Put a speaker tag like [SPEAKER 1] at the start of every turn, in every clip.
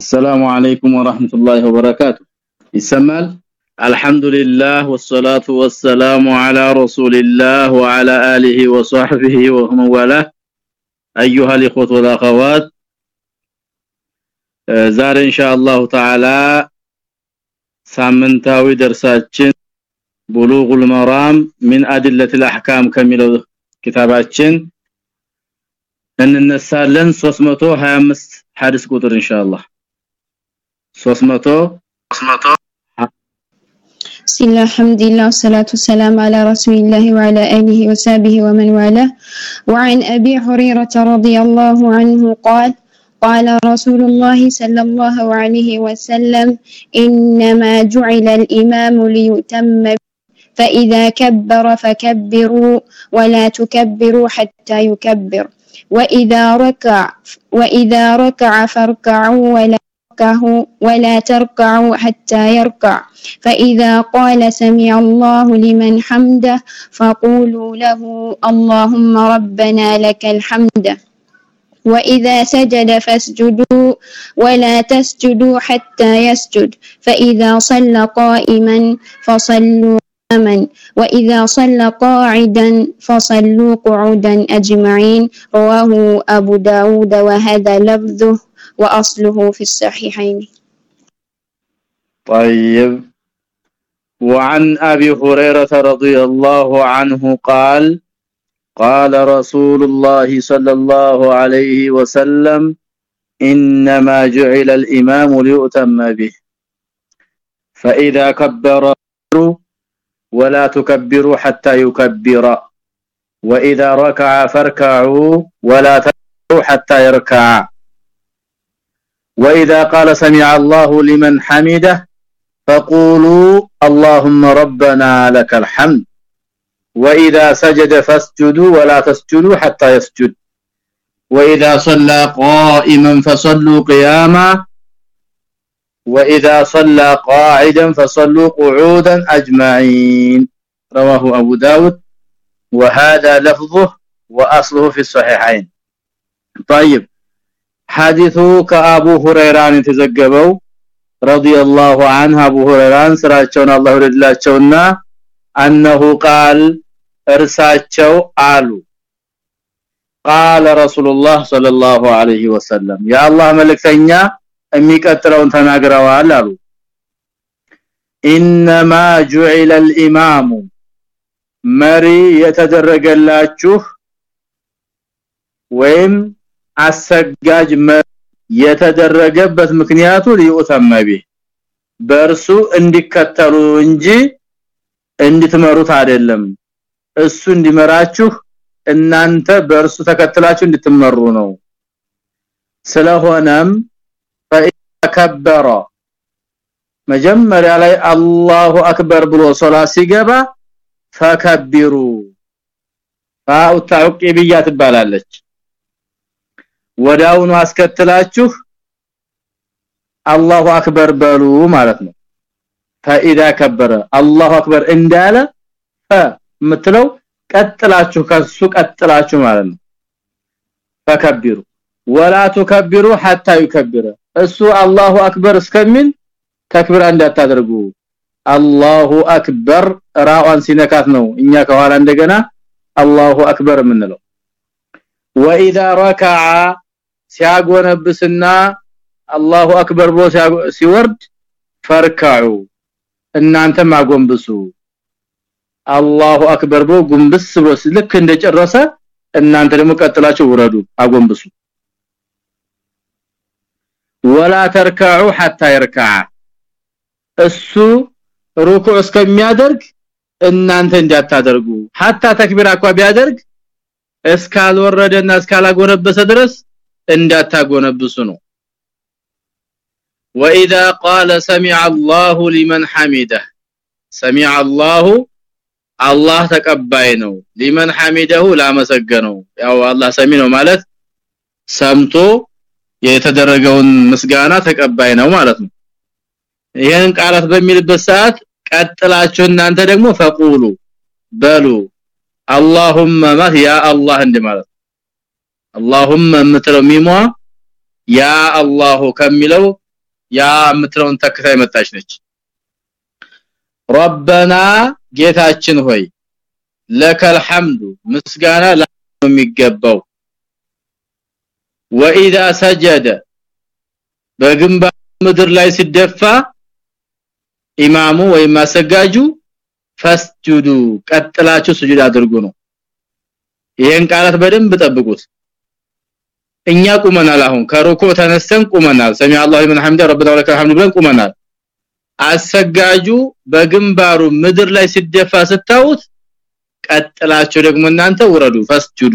[SPEAKER 1] السلام عليكم ورحمة الله وبركاته يسمال الحمد لله والصلاة والسلام على رسول الله وعلى آله وصحبه ومن والاه أيها الإخوة والأخوات ዛሬ ኢንሻአላሁ ተዓላ ሳምንታዊ ደርሳችን ቡሉጉል መራም ሚን አድለቲል አህካም ከሚለው ኪታባችን እንነሳለን 325 ሐዲስ ቁጥር ኢንሻአላህ 300
[SPEAKER 2] بسم الله الحمد لله والصلاة والسلام على رسول الله وعلى آله وصحبه ومن والاه. وعن أبي هريرة رضي الله عنه قال قال رسول الله صلى الله عليه وسلم إنما جعل الإمام ليتم فإذا كبر فكبروا ولا تكبروا حتى يكبر وإذا ركع وإذا ركع فاركعوا ولا تركعوا ولا تركعوا حتى يركع. فإذا قال سمع الله لمن حمده فقولوا له اللهم ربنا لك الحمد. وإذا سجد فاسجدوا ولا تسجدوا حتى يسجد. فإذا صلى قائما فصلوا قياما. وإذا صلى قاعدا فصلوا قعودا أجمعين. رواه أبو داود وهذا لفظه. وأصله في الصحيحين.
[SPEAKER 1] طيب. وعن أبي هريرة رضي الله عنه قال قال رسول الله صلى الله عليه وسلم إنما جعل الإمام ليؤتم به. فإذا كبر ولا تكبروا حتى يكبر وإذا ركع فاركعوا ولا تركعوا حتى يركع. وإذا قال سمع الله لمن حمده فقولوا اللهم ربنا لك الحمد. وإذا سجد فاسجدوا ولا تسجدوا حتى يسجد. وإذا صلى قائما فصلوا قياما. وإذا صلى قاعدا فصلوا قعودا أجمعين. رواه أبو داود. وهذا لفظه وأصله في الصحيحين. طيب حديث كأبو هريرة يتزغبوا رضي الله عنه أبو هريرة سراچون الله يرضلاچونا أنه قال እርሳቸው አሉ قال رسول الله صلى الله عليه وسلم يا الله መልእክተኛ የሚቀጥለውን ተናግረዋል አሉ انما جعل الامام መሪ የተደረገላችሁ ወይም አሰጋጅ የተደረገበት ምክንያቱ ሊኡተመቢ በእርሱ እንዲከተሉ እንጂ እንድትመሩት አይደለም። እሱ እንዲመራችሁ እናንተ በእርሱ ተከትላችሁ እንድትመሩ ነው። ስለሆነም ፈከበረ መጀመሪያ ላይ አላሁ አክበር ብሎ ሶላት ሲገባ ፈከቢሩ። ፋኡ ተዕቂብያ ትባላለች ወዳውኑ አስከትላችሁ አላሁ አክበር በሉ ማለት ነው። ፈኢዳ ከበረ አላሁ አክበር እንዳለ ምትለው ቀጥላችሁ ከሱ ቀጥላችሁ ማለት ነው። ፈከቢሩ ወላ ተከቢሩ hatta ይከብረ እሱ አላሁ አክበር እስከሚል ተክቢራ እንዳታደርጉ። አላሁ አክበር ራዋን ሲነካት ነው እኛ ከኋላ እንደገና አላሁ አክበር የምንለው። ወኢዛ ረከዓ ሲያጎነብስና አላሁ አክበር ብሎ ሲወርድ ፈርካዑ እናንተም አጎንብሱ። አላሁ አክበር ብሎ ጉንብስ ብሎ ልክ እንደጨረሰ እናንተ ደግሞ ቀጥላችሁ ውረዱ አጎንብሱ። ወላ ተርካዑ hatta ይርካዓ እሱ ሩኩዕ እስከሚያደርግ እናንተ እንዳታደርጉ hatta ተክቢራ እንኳን ቢያደርግ እስካልወረደና እስካላጎነበሰ ድረስ እንዳታጎነብሱ ነው واذا قال سمع الله لمن حمده سمع الله አላህ ተቀባይ ነው ሊመን ሐሚደሁ ላመሰገነው ያው አላህ ሰሚ ነው ማለት ሰምቶ የተደረገውን ምስጋና ተቀባይ ነው ማለት ነው ይሄን ቃላት በሚልበት ሰዓት ቀጥላችሁ እናንተ ደግሞ ፈቁሉ በሉ اللهم ما يا الله እንደማለት اللهم የምትለው ሚሟ ያ አላሁ ከሚለው ያ የምትለውን ተክታ የመጣች ነች ረበና ጌታችን ሆይ ለከል ሐምዱ ምስጋና ለሚገባው ወኢዛ ሰጀደ በግንባር ምድር ላይ ሲደፋ ኢማሙ ወይም አሰጋጁ ፈስጁዱ ቀጥላችሁ ስጁድ አድርጉ ነው ይሄን ቃላት በደንብ ጠብቁት እኛ ቁመናል አሁን ከሩኩ ተነስተን ቁመናል። ሰሚ አላሁ ሊመን ሐምደ ረበና ወለከል ሐምዱ ብለን ቁመናል። አሰጋጁ በግንባሩ ምድር ላይ ሲደፋ ስታውት ቀጥላችሁ ደግሞ እናንተ ውረዱ ፈስጁዱ።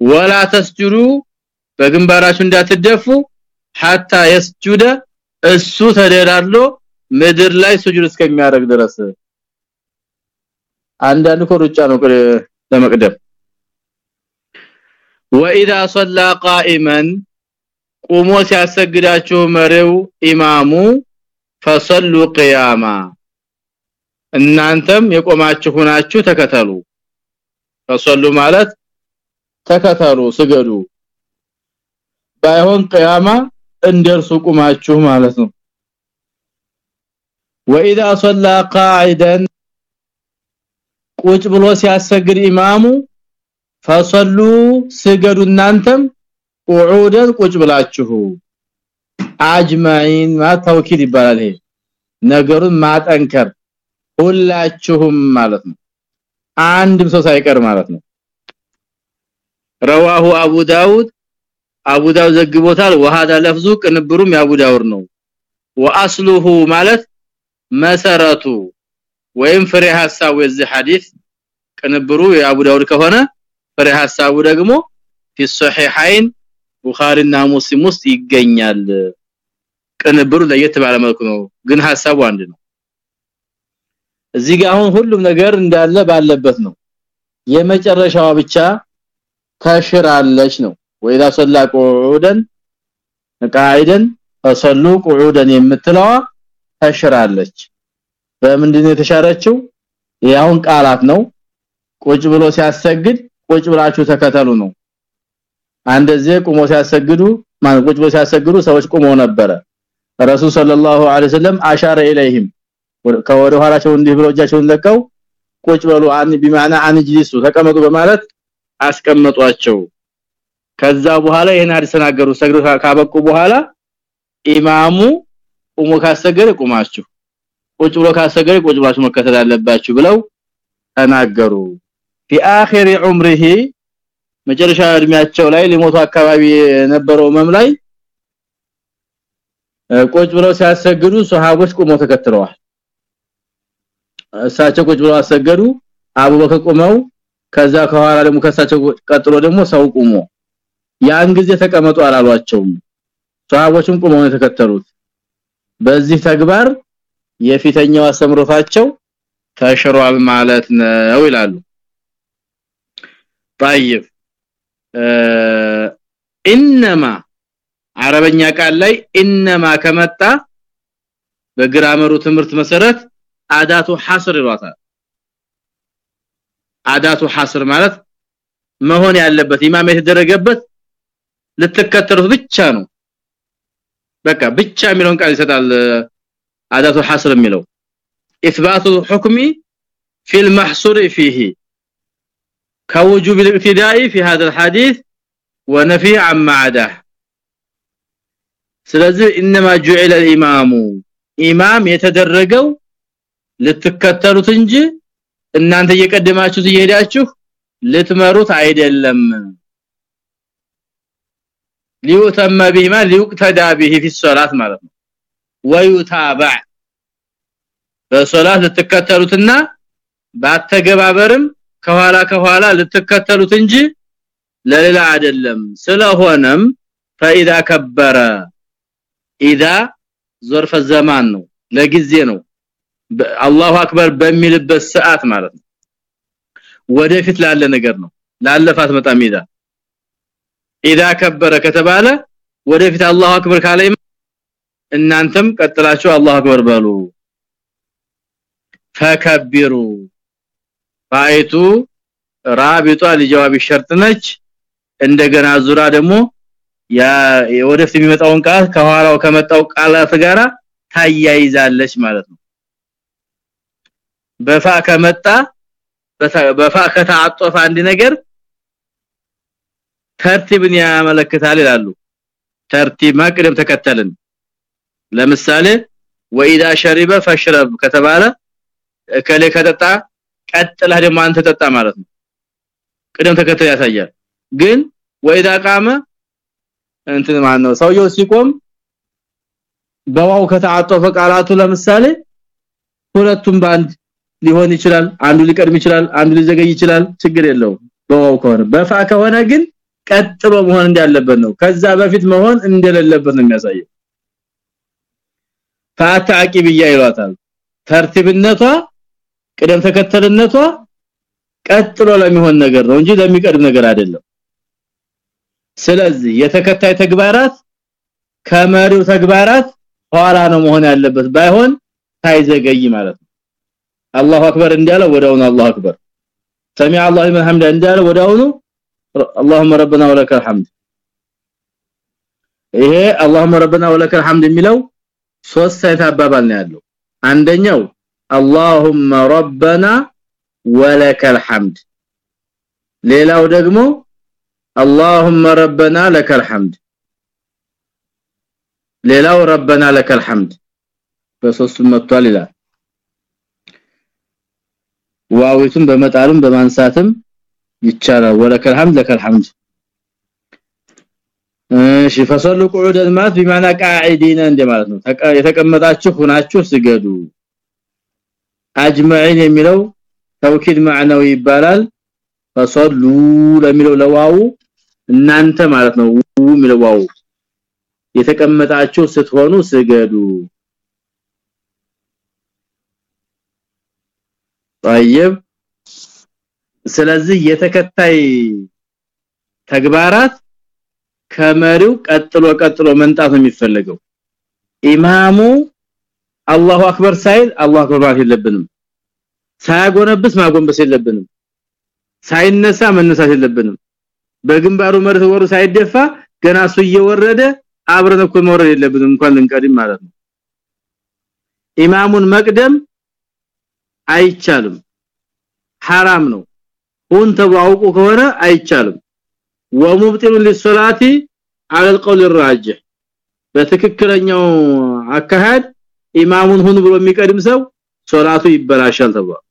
[SPEAKER 1] ወላ ተስጁዱ በግንባራችሁ እንዳትደፉ። ሐታ የስጁደ እሱ ተደራድሎ ምድር ላይ ስጁድ እስከሚያደርግ ድረስ። አንዳንድ ኮርጫ ነው ለመቅደም واذا صلى قائما ቁሞ ሲያሰግዳችሁ መሪው ኢማሙ فصلوا قياما እናንተም የቆማችሁ ሆናችሁ ተከተሉ فصلوا ማለት ተከተሉ ስገዱ ባይሆን ቅያማ እንደርሱ ቁማችሁ ማለት ነው واذا صلى قاعدا ቁጭ ብሎ ሲያሰግድ ኢማሙ ፈሰሉ ስገዱ እናንተም ቁዑደን ቁጭ ብላችሁ አጅማኢን ማተውኪድ ይባላል ይሄ። ነገሩን ማጠንከር ሁላችሁም ማለት ነው። አንድም ሰው ሳይቀር ማለት ነው። ረዋሁ አቡ ዳውድ አቡ ዳውድ ዘግቦታል። ወሃዳ ለፍዙ ቅንብሩም ያቡ ዳውድ ነው። ወአስሉሁ ማለት መሰረቱ ወይም ፍሬ ሐሳቡ የዚህ ሐዲስ ቅንብሩ የአቡ ዳውድ ከሆነ ፍሬ ሐሳቡ ደግሞ في الصحيحين ቡኻሪና ሙስሊም ውስጥ ይገኛል ቅንብሩ ለየት ባለ መልኩ ነው ግን ሐሳቡ አንድ ነው እዚህ ጋር አሁን ሁሉም ነገር እንዳለ ባለበት ነው የመጨረሻዋ ብቻ ተሽራለች ነው ወይዳ ሰላ ቁዑደን ቃይደን ፈሰሉ ቁዑደን የምትለዋ ተሽራለች በምንድነው የተሻረችው ያውን ቃላት ነው ቁጭ ብሎ ሲያሰግድ ቁጭ ብላችሁ ተከተሉ ነው። አንደዚህ ቁሞ ሲያሰግዱ ማን ቁጭ ብሎ ሲያሰግዱ ሰዎች ቁመው ነበረ። ረሱል ሰለላሁ ዐለይሂ ወሰለም አሻረ ኢለይሂም ከወደ ኋላቸው እንዲህ ብሎ እጃቸውን ለቀው ቁጭ በሉ አን ቢማና አንጅሊሱ ተቀመጡ በማለት አስቀመጧቸው። ከዛ በኋላ ይሄን ሐዲስ ተናገሩ። ካበቁ በኋላ ኢማሙ ቁሞ ካሰገደ ቁማችሁ ቁጭ ብሎ ካሰገደ ቁጭ ብላችሁ መከተል አለባችሁ ብለው ተናገሩ في اخر عمره መጨረሻ እድሜያቸው ላይ ሊሞቱ አካባቢ የነበረው መም ላይ ቁጭ ብለው ሲያሰግዱ ሱሐቦች ቁመው ተከትለዋል እሳቸው ቁጭ ብለው አሰገዱ አቡበከር ቁመው ከዛ ከኋላ ደግሞ ከሳቸው ቀጥሎ ደግሞ ሰው ቁሞ ያን ጊዜ ተቀመጡ አላሏቸውም ሱሐቦችም ቁመው የተከተሉት በዚህ ተግባር የፊተኛው አስተምሮታቸው ተሽሯል ማለት ነው ይላሉ طيب انما አረበኛ ቃል ላይ ኢነማ ከመጣ በግራመሩ ትምህርት መሰረት አዳቱ ሐስር ይሏታል አዳቱ ሐስር ማለት መሆን ያለበት ኢማም የተደረገበት ልትከተሉት ብቻ ነው በቃ ብቻ የሚለውን ቃል ይሰጣል አዳቱ ሐስር የሚለው اثبات الحكم في المحصور فيه كوجوب الاقتداء في هذا الحديث ونفي عما عداه ስለዚህ انما جعل الامام ኢማም የተደረገው ልትከተሉት እንጂ እናንተ እየቀደማችሁ እየሄዳችሁ ልትመሩት አይደለም ሊዩተመ ቢማ ሊዩቅተዳ ቢሂ في الصلاه ማለት ነው ወዩታበዕ በሶላት ልትከተሉትና ባተገባበርም ከኋላ ከኋላ ልትከተሉት እንጂ ለሌላ አይደለም ስለሆነም فاذا كبر اذا ظرف الزمان ነው ለጊዜ ነው አላሁ አክበር በሚልበት ሰዓት ማለት ነው ወደፊት ላለ ነገር ነው ላለፋት መጣም ይዛ اذا كبر ከተባለ ወደፊት አላሁ አክበር ካለ እናንተም ቀጥላችሁ አላሁ አክበር በሉ ፈከብሩ ፋይቱ ራቢጧ ለጀዋብ ሸርጥ ነች። እንደገና ዙራ ደግሞ ያ ወደፊት የሚመጣውን ቃል ከኋላው ከመጣው ቃላት ጋራ ታያይዛለች ማለት ነው። በፋ ከመጣ በፋ ከተዓጠፈ አንድ ነገር ተርቲብን ያመለክታል ይላሉ። ተርቲብ ማቅደም ተከተልን? ለምሳሌ ወኢዳ ሸሪበ ፈሽረብ ከተባለ ከለ ከጠጣ ቀጥለህ ደግሞ አንተ ጠጣ ማለት ነው። ቅደም ተከተል ያሳያል። ግን ወኢዳ ቃመ እንትን ነው ሰውየው ሲቆም በዋው ከተዓጠፈ ቃላቱ ለምሳሌ ሁለቱም ባንድ ሊሆን ይችላል አንዱ ሊቀድም ይችላል አንዱ ሊዘገይ ይችላል። ችግር የለውም በዋው ከሆነ። በፋ ከሆነ ግን ቀጥሎ መሆን እንዳለበት ነው። ከዛ በፊት መሆን እንደሌለበት ነው የሚያሳየው። ታታቂብያ ይሏታል። ተርቲብነቷ ቅደም ተከተልነቷ ቀጥሎ ለሚሆን ነገር ነው እንጂ ለሚቀድም ነገር አይደለም። ስለዚህ የተከታይ ተግባራት ከመሪው ተግባራት ኋላ ነው መሆን ያለበት ባይሆን ሳይዘገይ ማለት ነው። አላሁ አክበር እንዳለ ወዳውን አላሁ አክበር። ሰሚع الله لمن حمده እንዳለው ወዳውኑ اللهم ربنا ولك الحمد ይሄ اللهم ربنا ولك الحمد የሚለው ሶስት አይነት አባባል ነው ያለው። አንደኛው اللهم ربنا ولك الحمد ሌላው ደግሞ اللهم ربنا لك الحمد ሌላው ربنا لك الحمد በሶስቱም መጥቷል ይላል ዋዊቱን በመጣልም በማንሳትም ይቻላል ወለከ الحمد لك الحمد እሺ ፈሰሉ ቁዑደን ማለት بمعنى قاعدين እንደማለት ነው የተቀመጣችሁ ሆናችሁ ስገዱ አጅማዒን የሚለው ተውኪድ ማዕናዊ ይባላል ፈሰሉ ለሚለው ለዋው እናንተ ማለት ነው የሚለው ዋው የተቀመጣችሁ ስትሆኑ ስገዱ طيب ስለዚህ የተከታይ ተግባራት ከመሪው ቀጥሎ ቀጥሎ መንጣት ነው የሚፈልገው ኢማሙ አላሁ አክበር ሳይል አላሁ አክበር ማለት የለብንም ሳያጎነብስ ማጎንበስ የለብንም ሳይነሳ መነሳት የለብንም በግንባሩ መርት ወሩ ሳይደፋ ገና እሱ እየወረደ አብረን እኮ መውረድ የለብንም እንኳን ልንቀድም ማለት ነው ኢማሙን መቅደም አይቻልም حرام ነው ሁን ተባውቁ ከሆነ አይቻልም ወሙብጢሉ ሊሶላቲ على القول الراجح በትክክለኛው አካሃድ ኢማሙን ሁን ብሎ የሚቀድም ሰው ሶላቱ ይበላሻል ተብሏል።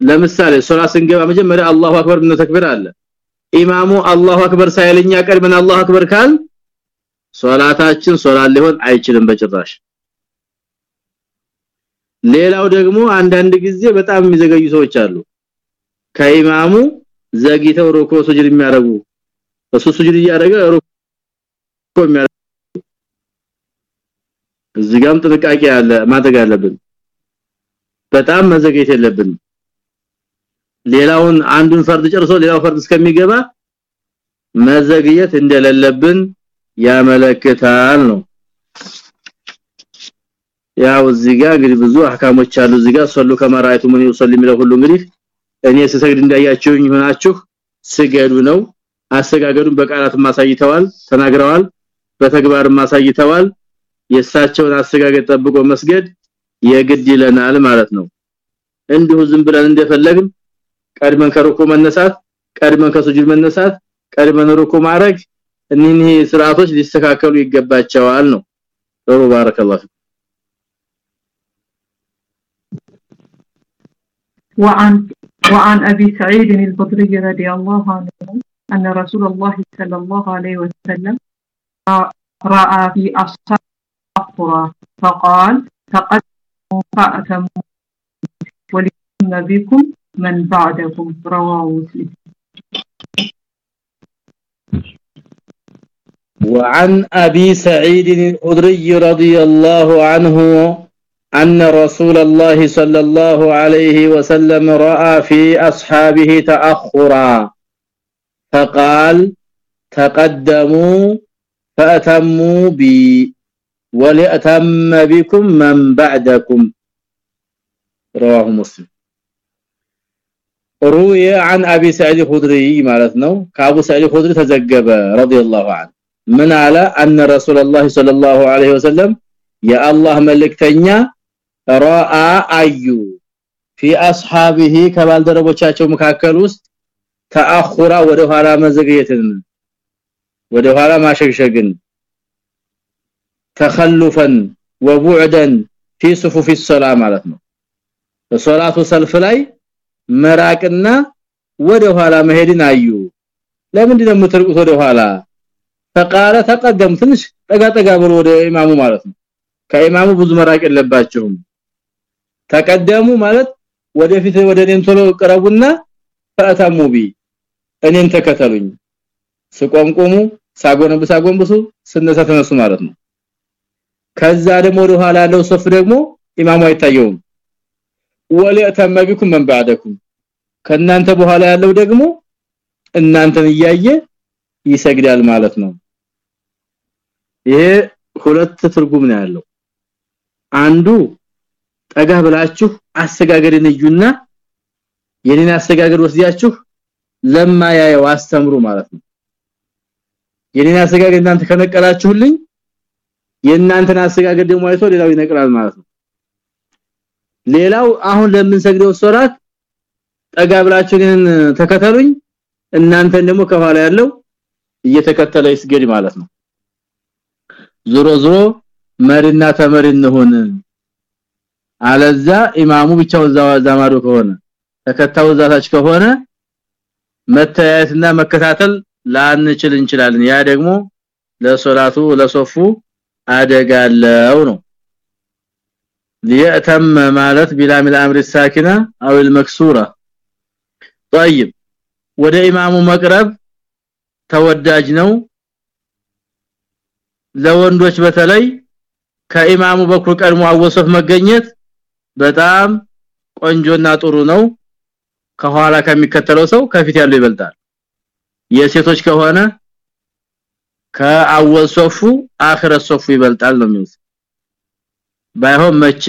[SPEAKER 1] ለምሳሌ ሶላት ስንገባ መጀመሪያ አላሁ አክበር ብነ ተክቢር አለ። ኢማሙ አላሁ አክበር ሳይልኛ ቀድመን አላሁ አክበር ካል ሶላታችን ሶላት ሊሆን አይችልም በጭራሽ። ሌላው ደግሞ አንዳንድ ጊዜ በጣም የሚዘገዩ ሰዎች አሉ። ከኢማሙ ዘግይተው ሩኩ ሱጁድ የሚያደርጉ እሱ ሱጁድ እያደረገ ሩኩ የሚያደርጉ እዚህ ጋርም ጥንቃቄ አለ ማድረግ አለብን። በጣም መዘግየት የለብንም። ሌላውን አንዱን ፈርድ ጨርሶ ሌላው ፈርድ እስከሚገባ መዘግየት እንደሌለብን ያመለክታል ነው። ያው እዚህ ጋር እንግዲህ ብዙ አህካሞች አሉ እዚህ ጋር። ሶሉ ከመራይቱ ምን ይወሰል የሚለው ሁሉ እንግዲህ እኔ ስሰግድ እንዳያችሁኝ ሆናችሁ ስገዱ ነው። አሰጋገዱን በቃላት ማሳይተዋል ተናግረዋል በተግባር ማሳይተዋል የእሳቸውን አሰጋገድ ጠብቆ መስገድ የግድ ይለናል ማለት ነው እንዲሁ ዝም ብለን እንደፈለግን ቀድመን ከሩኩ መነሳት ቀድመን ከሱጁድ መነሳት ቀድመን ሩኩ ማድረግ እነኚህ ስርዓቶች ሊስተካከሉ ይገባቸዋል ነው ጥሩ ባረከላሁ
[SPEAKER 3] وعن وعن ابي سعيد الخدري رضي الله عنه ان رسول الله صلى الله عليه وسلم راى في اصحاب القرى. فقال تقدموا فاتموا وليكن بكم من بعدكم. رواه مسلم.
[SPEAKER 1] وعن أبي سعيد الخدري رضي الله عنه أن رسول الله صلى الله عليه وسلم رأى في أصحابه تأخرا. فقال تقدموا فأتموا بي. ولاتم بكم من بعدكم رواه مسلم روي عن ابي سعيد الخدري ማለት ነው ከአቡ ሰዒድ الخدري ተዘገበ رضي الله عنه ምን አለ ان رسول الله صلى الله عليه وسلم يا الله መልእክተኛ راى አዩ في اصحابه ከባልደረቦቻቸው መካከል ውስጥ ተአኹራ ወደ ኋላ መዘግየትን ወደ ኋላ ማሸግሸግን ተኸልፈን ወቡዕደን ፊ ሱፉፍ الصلاه ማለት ነው። በሶላቱ ሰልፍ ላይ መራቅና ወደ ኋላ መሄድን አዩ። ለምንድን ነው የምትርቁት ወደ ኋላ فقال تقدم ትንሽ ጠጋ ጠጋ ብሎ ወደ ኢማሙ ማለት ነው። ከኢማሙ ብዙ መራቅ የለባቸውም። ተቀደሙ ማለት ወደፊት ወደ እኔን ቶሎ ቀረቡና ፈአተሙቢ እኔን ተከተሉኝ። ስቆምቆሙ ሳጎነብሱ ሳጎንብሱ ስነሳ ተነሱ ማለት ነው። ከዛ ደግሞ ወደ ኋላ ያለው ሶፍ ደግሞ ኢማሙ አይታየውም። ወለተመ ቢኩም ባዕደኩም ከናንተ በኋላ ያለው ደግሞ እናንተን እያየ ይሰግዳል ማለት ነው። ይሄ ሁለት ትርጉም ነው ያለው። አንዱ ጠጋ ብላችሁ አሰጋገድን እዩና የኔን አሰጋገድ ወስዳችሁ ለማያየው አስተምሩ ማለት ነው። የኔን አሰጋገድ እናንተ ከነቀላችሁልኝ የእናንተን አሰጋገድ ደግሞ አይቶ ሌላው ይነቅላል ማለት ነው። ሌላው አሁን ለምንሰግደው ሶላት ጠጋ ብላችሁ ተከተሉኝ እናንተን ደግሞ ከኋላ ያለው እየተከተለ ይስገድ ማለት ነው። ዞሮ ዞሮ መሪና ተመሪ እንሆን አለዛ ኢማሙ ብቻው ዛማዶ ከሆነ ተከታው ዛታች ከሆነ መተያየትና መከታተል ላንችል እንችላለን። ያ ደግሞ ለሶላቱ ለሶፉ አደጋለው ነው ليأتم ማለት بلا من الامر الساكنه او المكسوره طيب ወደ ኢማሙ መቅረብ ተወዳጅ ነው ለወንዶች በተለይ ከኢማሙ በኩል ቀድሞ አወሰፍ መገኘት በጣም ቆንጆና ጥሩ ነው ከኋላ ከሚከተለው ሰው ከፊት ያለው ይበልጣል የሴቶች ከሆነ ከአወል ሶፉ አኺረት ሶፉ ይበልጣል ነው የሚሉት። ባይሆን መቼ?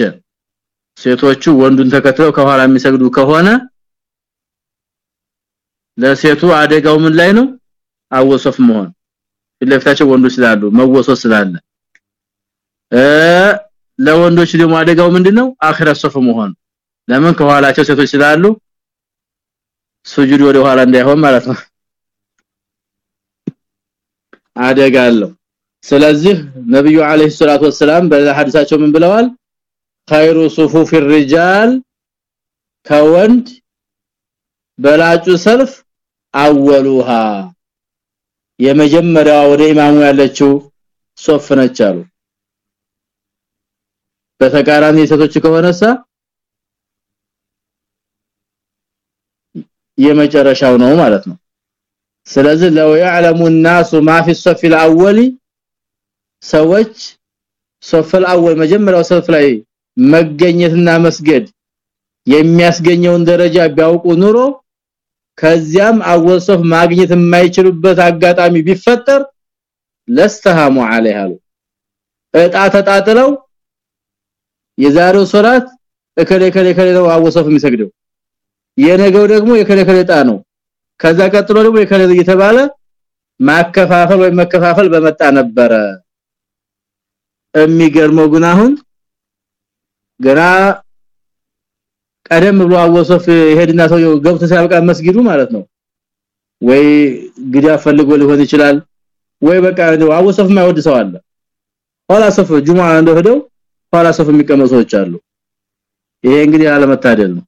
[SPEAKER 1] ሴቶቹ ወንዱን ተከትለው ከኋላ የሚሰግዱ ከሆነ ለሴቱ አደጋው ምን ላይ ነው? أول صف መሆን። ከፊታቸው ወንዶች ስላሉ መወሶስ ስላለ። እ ለወንዶች ደግሞ አደጋው ምንድነው? آخر صف መሆን። ለምን? ከኋላቸው ሴቶች ስላሉ። ሱጁድ ወደ ኋላ እንዳይሆን ማለት ነው አደጋለው ስለዚህ ነብዩ አለይሂ ሰላቱ ወሰለም በሐዲሳቸው ምን ብለዋል خير صفوف الرجال ከወንድ በላጩ ሰልፍ አወሉሃ የመጀመሪያዋ ወደ ኢማሙ ያለችው ሶፍ ነች አሉ በተቃራኒ ሴቶች ከሆነሳ የመጨረሻው ነው ማለት ነው ስለዚህ ለው يعلم الناس ما في الصف الاول ሰዎች ሶፍ الاول መጀመሪያው ሰልፍ ላይ መገኘትና መስገድ የሚያስገኘውን ደረጃ ቢያውቁ ኑሮ ከዚያም አወሶፍ ማግኘት የማይችሉበት አጋጣሚ ቢፈጠር ለስተሃሙ عليها እጣ ተጣጥለው የዛሬው ሶላት እከለ እከለ እከለ ነው አወሶፍ የሚሰግደው የነገው ደግሞ የከለ እከለ እጣ ነው ከዛ ቀጥሎ ደግሞ የከለ እየተባለ ማከፋፈል ወይ መከፋፈል በመጣ ነበረ። የሚገርመው ግን አሁን ገና ቀደም ብሎ أول صف ይሄድና ሰው ገብቶ ሲያበቃ መስጊዱ ማለት ነው። ወይ ግዳ ፈልጎ ሊሆን ይችላል ወይ በቃ أول صف ማይወድ ሰው አለ። ኋላ ሶፍ ጁማ እንደሄደው ኋላ ሶፍ የሚቀመጡ ሰዎች አሉ። ይሄ እንግዲህ አለመታደል ነው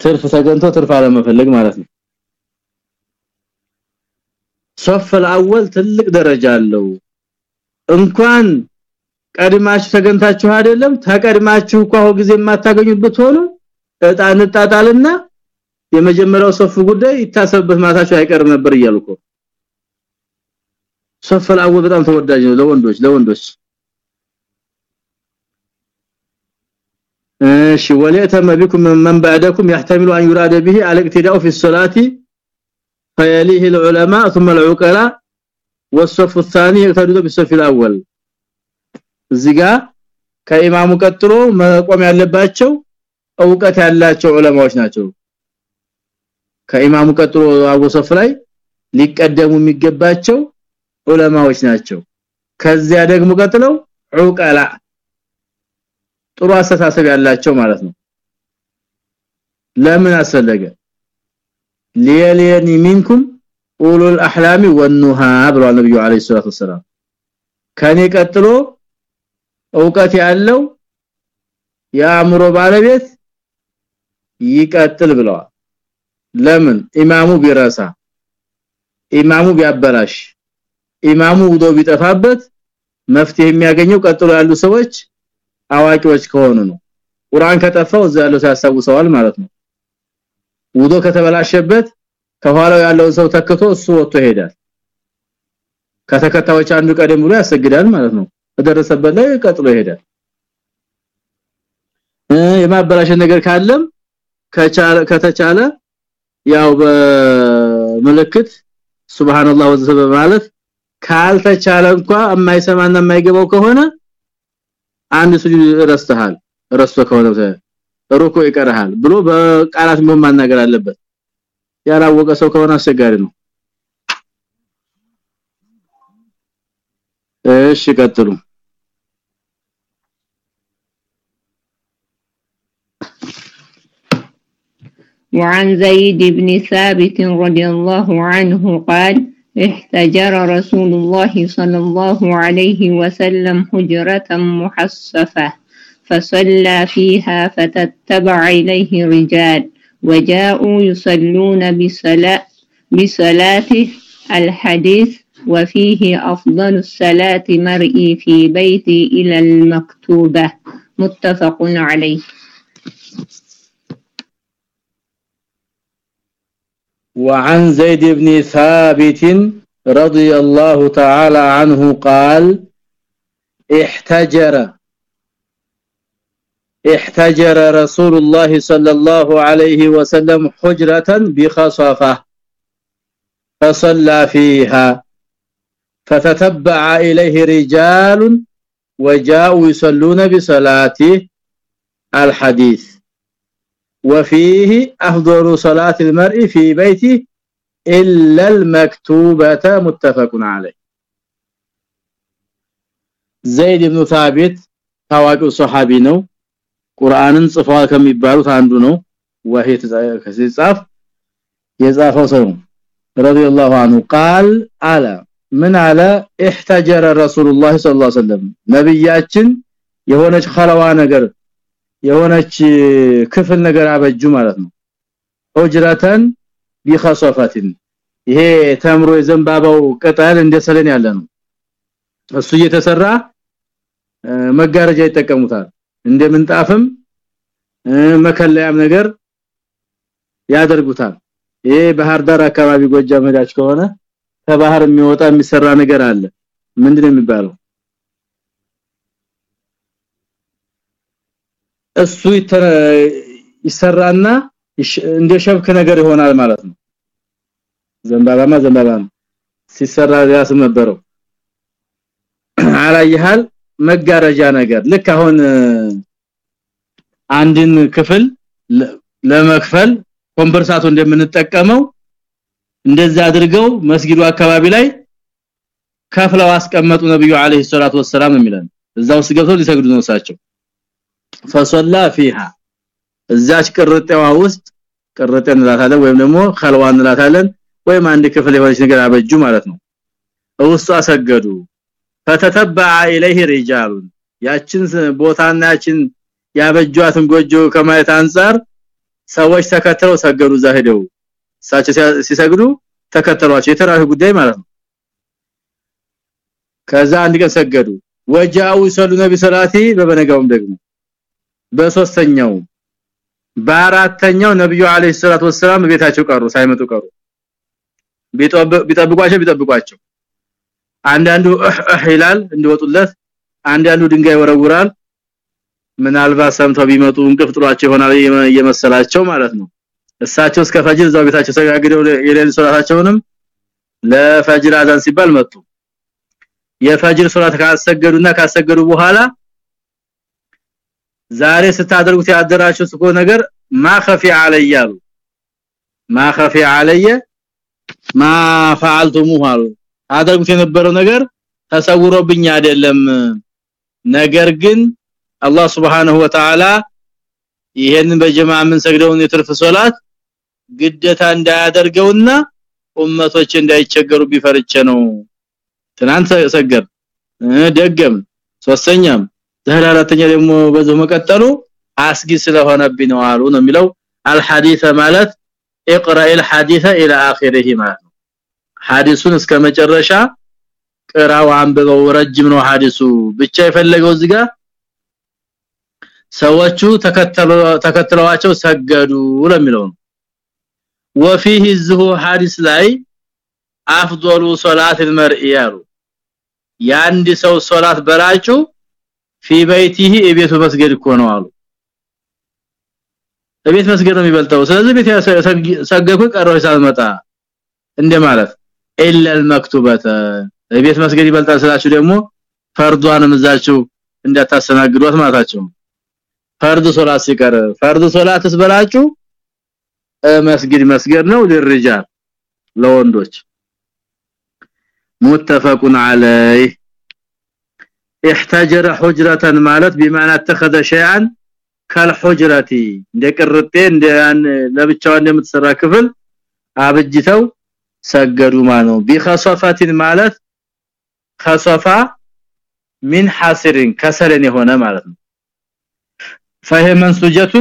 [SPEAKER 1] ትርፍ ተገንቶ ትርፍ አለመፈለግ ማለት ነው ሶፍ الأول ትልቅ ደረጃ አለው እንኳን ቀድማችሁ ተገንታችሁ አይደለም ተቀድማችሁ እንኳን ጊዜ የማታገኙበት ሆኖ እጣን ጣጣልና የመጀመሪያው ሶፍ ጉዳይ ይታሰብበት ማታችሁ አይቀርም ነበር እያልኩ ሶፍ الأول በጣም ተወዳጅ ነው ለወንዶች ለወንዶች እሺ ወለተም بكم من بعدكم يحتمل ان يراد به على الاقتداء في الصلاه فيليه العلماء ثم العقلاء والصف الثاني يقتدون بالصف الاول እዚህ ጋር ከኢማሙ ቀጥሎ መቆም ያለባቸው ዕውቀት ያላቸው ዑለማዎች ናቸው ከኢማሙ ቀጥሎ አወሰፍ ላይ ሊቀደሙ የሚገባቸው ዑለማዎች ናቸው ከዚያ ደግሞ ቀጥለው ዑቀላ ጥሩ አስተሳሰብ ያላቸው ማለት ነው። ለምን አስፈለገ? ሊየሊኒ ሚንኩም ኡሉል አህላሚ ወንኑሃ ብሏል ነብዩ አለይሂ ሰላቱ ወሰለም ከኔ ቀጥሎ ዕውቀት ያለው የአእምሮ ባለቤት ይቀጥል ብለዋል። ለምን? ኢማሙ ቢረሳ ኢማሙ ቢያበላሽ ኢማሙ ውዶ ቢጠፋበት መፍትሄ የሚያገኘው ቀጥሎ ያሉ ሰዎች አዋቂዎች ከሆኑ ነው። ቁርአን ከጠፋው እዛ ያለው ያሳውሰዋል ማለት ነው። ውዶ ከተበላሸበት ከኋላው ያለውን ሰው ተክቶ እሱ ወጥቶ ይሄዳል። ከተከታዮች አንዱ ቀደም ብሎ ያሰግዳል ማለት ነው። በደረሰበት ላይ ቀጥሎ ይሄዳል። የማበላሸት ነገር ካለም ከተቻለ ያው በመለክት ሱብሃንአላህ ወዘተ ማለት ካልተቻለ እንኳን የማይሰማና የማይገባው ከሆነ አንድ ስጁድ ረስተሃል ረስቶ ከሆነ ሩኩ ይቀርሃል ብሎ በቃላት ምን ማናገር አለበት ያላወቀ ሰው ከሆነ አስቸጋሪ ነው እሺ ቀጥሉ
[SPEAKER 4] وعن زيد بن ثابت رضي الله عنه قال احتجر رسول الله صلى الله عليه وسلم حجرة محصفة فصلى فيها فتتبع إليه رجال وجاءوا يصلون بصلاة بصلاته الحديث وفيه أفضل الصلاة مرئي في بيتي إلى المكتوبة متفق عليه.
[SPEAKER 1] وعن زيد بن ثابت رضي الله تعالى عنه قال احتجر احتجر رسول الله صلى الله عليه وسلم حجرة بخصفة فصلى فيها فتتبع إليه رجال وجاءوا يصلون بصلاته الحديث. وفيه أفضل صلاة المرء في بيته إلا المكتوبة متفق عليه زيد بن ثابت ታዋቂው ሱሐቢ ነው ቁርአንን ጽፏል ከሚባሉት አንዱ ነው ወህይ ከሲጻፍ የጻፈው ሰው رضي الله عنه قال على ምን አለ احتجر رسول الله صلى الله عليه وسلم ነብያችን የሆነች ኸለዋ ነገር የሆነች ክፍል ነገር አበጁ ማለት ነው። ኡጅራተን ቢኸሰፈትን ይሄ ተምሮ የዘንባባው ቅጠል እንደሰለን ያለ ነው። እሱ እየተሰራ መጋረጃ ይጠቀሙታል። እንደ ምንጣፍም መከለያም ነገር ያደርጉታል። ይሄ ባህር ዳር አካባቢ ጎጃም ሄዳች ከሆነ ከባህር የሚወጣ የሚሰራ ነገር አለ። ምንድነው የሚባለው እሱ ይሰራና እንደ ሸብክ ነገር ይሆናል ማለት ነው። ዘንባባማ ዘንባባ ሲሰራ ያስም ነበረው። አላየሃል? መጋረጃ ነገር። ልክ አሁን አንድን ክፍል ለመክፈል ኮምፐርሳቶ እንደምንጠቀመው እንደዛ አድርገው መስጊዱ አካባቢ ላይ ከፍለው አስቀመጡ ነብዩ አለይሂ ሰላቱ ወሰለም የሚለን። እዛው ሲገብተው ሊሰግዱ ነው እሳቸው فصلى فيها እዛች ቅርጤዋ ውስጥ ቅርጤ እንላታለን ወይም ደግሞ ኸልዋ እንላታለን ወይም አንድ ክፍል የሆነች ነገር አበጁ ማለት ነው ውስጡ አሰገዱ فتتبع اليه رجال ያችን ቦታና ያችን ያበጇትን ጎጆ ከማየት አንፃር ሰዎች ተከተለው ሰገዱ ዛሄደው ሳቸው ሲሰግዱ ተከተሏቸው የተራዊ ጉዳይ ማለት ነው ከዛ አንድ ቀን ሰገዱ ወጃው ይሰሉ ነቢ ሰላቲ በበነጋውም ደግሞ በሶስተኛው በአራተኛው ነብዩ አለይሂ ሰላቱ ወሰለም ቤታቸው ቀሩ ሳይመጡ ቀሩ። ቢጠብቋቸው ቢጠብቋቸው። አንዳንዱ ይላል እንዲወጡለት አንዳንዱ ድንጋይ ወረውራል ምናልባት ሰምተው ቢመጡ እንቅፍ ጥሏቸው ይሆናል የመሰላቸው ማለት ነው። እሳቸው እስከ ፈጅር እዛው ቤታቸው ተጋግደው የሌሊት ሶላታቸውንም ለፈጅር አዛን ሲባል መጡ። የፈጅር ሶላት ካሰገዱና ካሰገዱ በኋላ ዛሬ ስታደርጉት ያደራችሁ ስኮ ነገር ማኸፊ አለያሉ ما خفي علي ما فعلتموه አሉ አደረጉት የነበረው ነገር ተሰውሮብኝ አይደለም ነገር ግን አላህ Subhanahu Wa Ta'ala ይሄንን በጀማ ምን ሰግደውን የትርፍ ሶላት ግዴታ እንዳያደርገውና ኡመቶች እንዳይቸገሩ ቢፈርቸ ነው ትናንት ሰገር ደገም ሶስተኛም ደህና አራተኛ ደግሞ በዛው መቀጠሉ አስጊ ስለሆነብኝ ነው አሉ ነው የሚለው። الحديث ማለት اقرا الحديث الى اخره ማለት ነው። ሐዲሱን እስከመጨረሻ ቅራው አንብበው ረጅም ነው ሐዲሱ። ብቻ የፈለገው እዚህ ጋር ሰዎቹ ተከትለዋቸው ሰገዱ ለሚለው ነው። وفيه ذو حادث ላይ افضل صلاه المرء ያሉ ያንድ ሰው ሶላት በላጩ في بيته እቤቱ መስገድ እኮ ነው አሉ እቤት መስገድ ነው የሚበልጠው ስለዚህ ቤት ሰገድኩ ቀረው ሳልመጣ እንደማለት ኢላ المكتوبه እቤት መስገድ ይበልጣል ስላችሁ ደግሞ ፈርዷንም እዛችሁ እንዳታሰናግዷት ማለታቸው ፈርድ ሶላት ሲቀር ፈርድ ሶላትስ በላችሁ መስጊድ መስገድ ነው ለርጃል ለወንዶች متفق عليه احتجر حجره ማለት بمعنى اتخذ شيئا كالحجره እንደቅርጤ እንደያን ለብቻው እንደምትሰራ ክፍል አብጅተው ሰገዱ ማነው بخصفه ማለት خصفه من حاسر كسرن የሆነ ማለት ነው። فهي منسوجه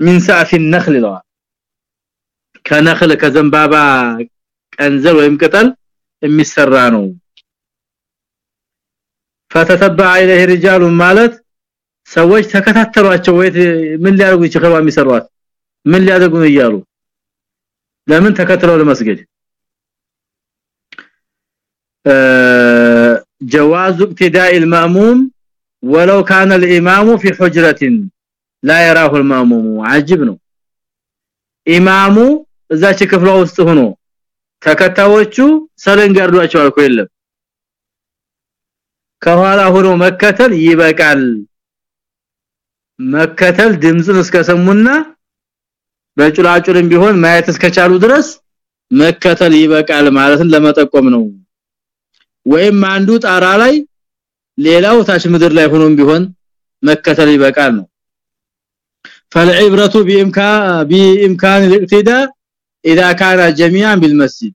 [SPEAKER 1] من سعف النخل لو ከነخل ከዘንባባ ቀንዘር ወይም ቅጠል የሚሰራ ነው። فتتبع اليه رجال ማለት ሰዎች ተከታተሏቸው ወይ ምን ሊያደርጉ ይችላሉ የሚሰሯት ምን ሊያደርጉ ነው እያሉ ለምን ተከትለው ለመስገድ جواز ابتداء المأموم ولو كان الامام في حجره لا يراه المأموم عجب ነው ኢማሙ እዛች ክፍሏ ውስጥ ሆኖ ተከታዮቹ ሰለን ጋርዷቸው አልኮ የለም ከኋላ ሆኖ መከተል ይበቃል መከተል ድምጽን እስከሰሙና በጭላጭልም ቢሆን ማየት እስከቻሉ ድረስ መከተል ይበቃል ማለትን ለመጠቆም ነው ወይም አንዱ ጣራ ላይ ሌላው ታች ምድር ላይ ሆኖም ቢሆን መከተል ይበቃል ነው فالعبره بامكان بامكان الاقتداء اذا كان جميعا بالمسجد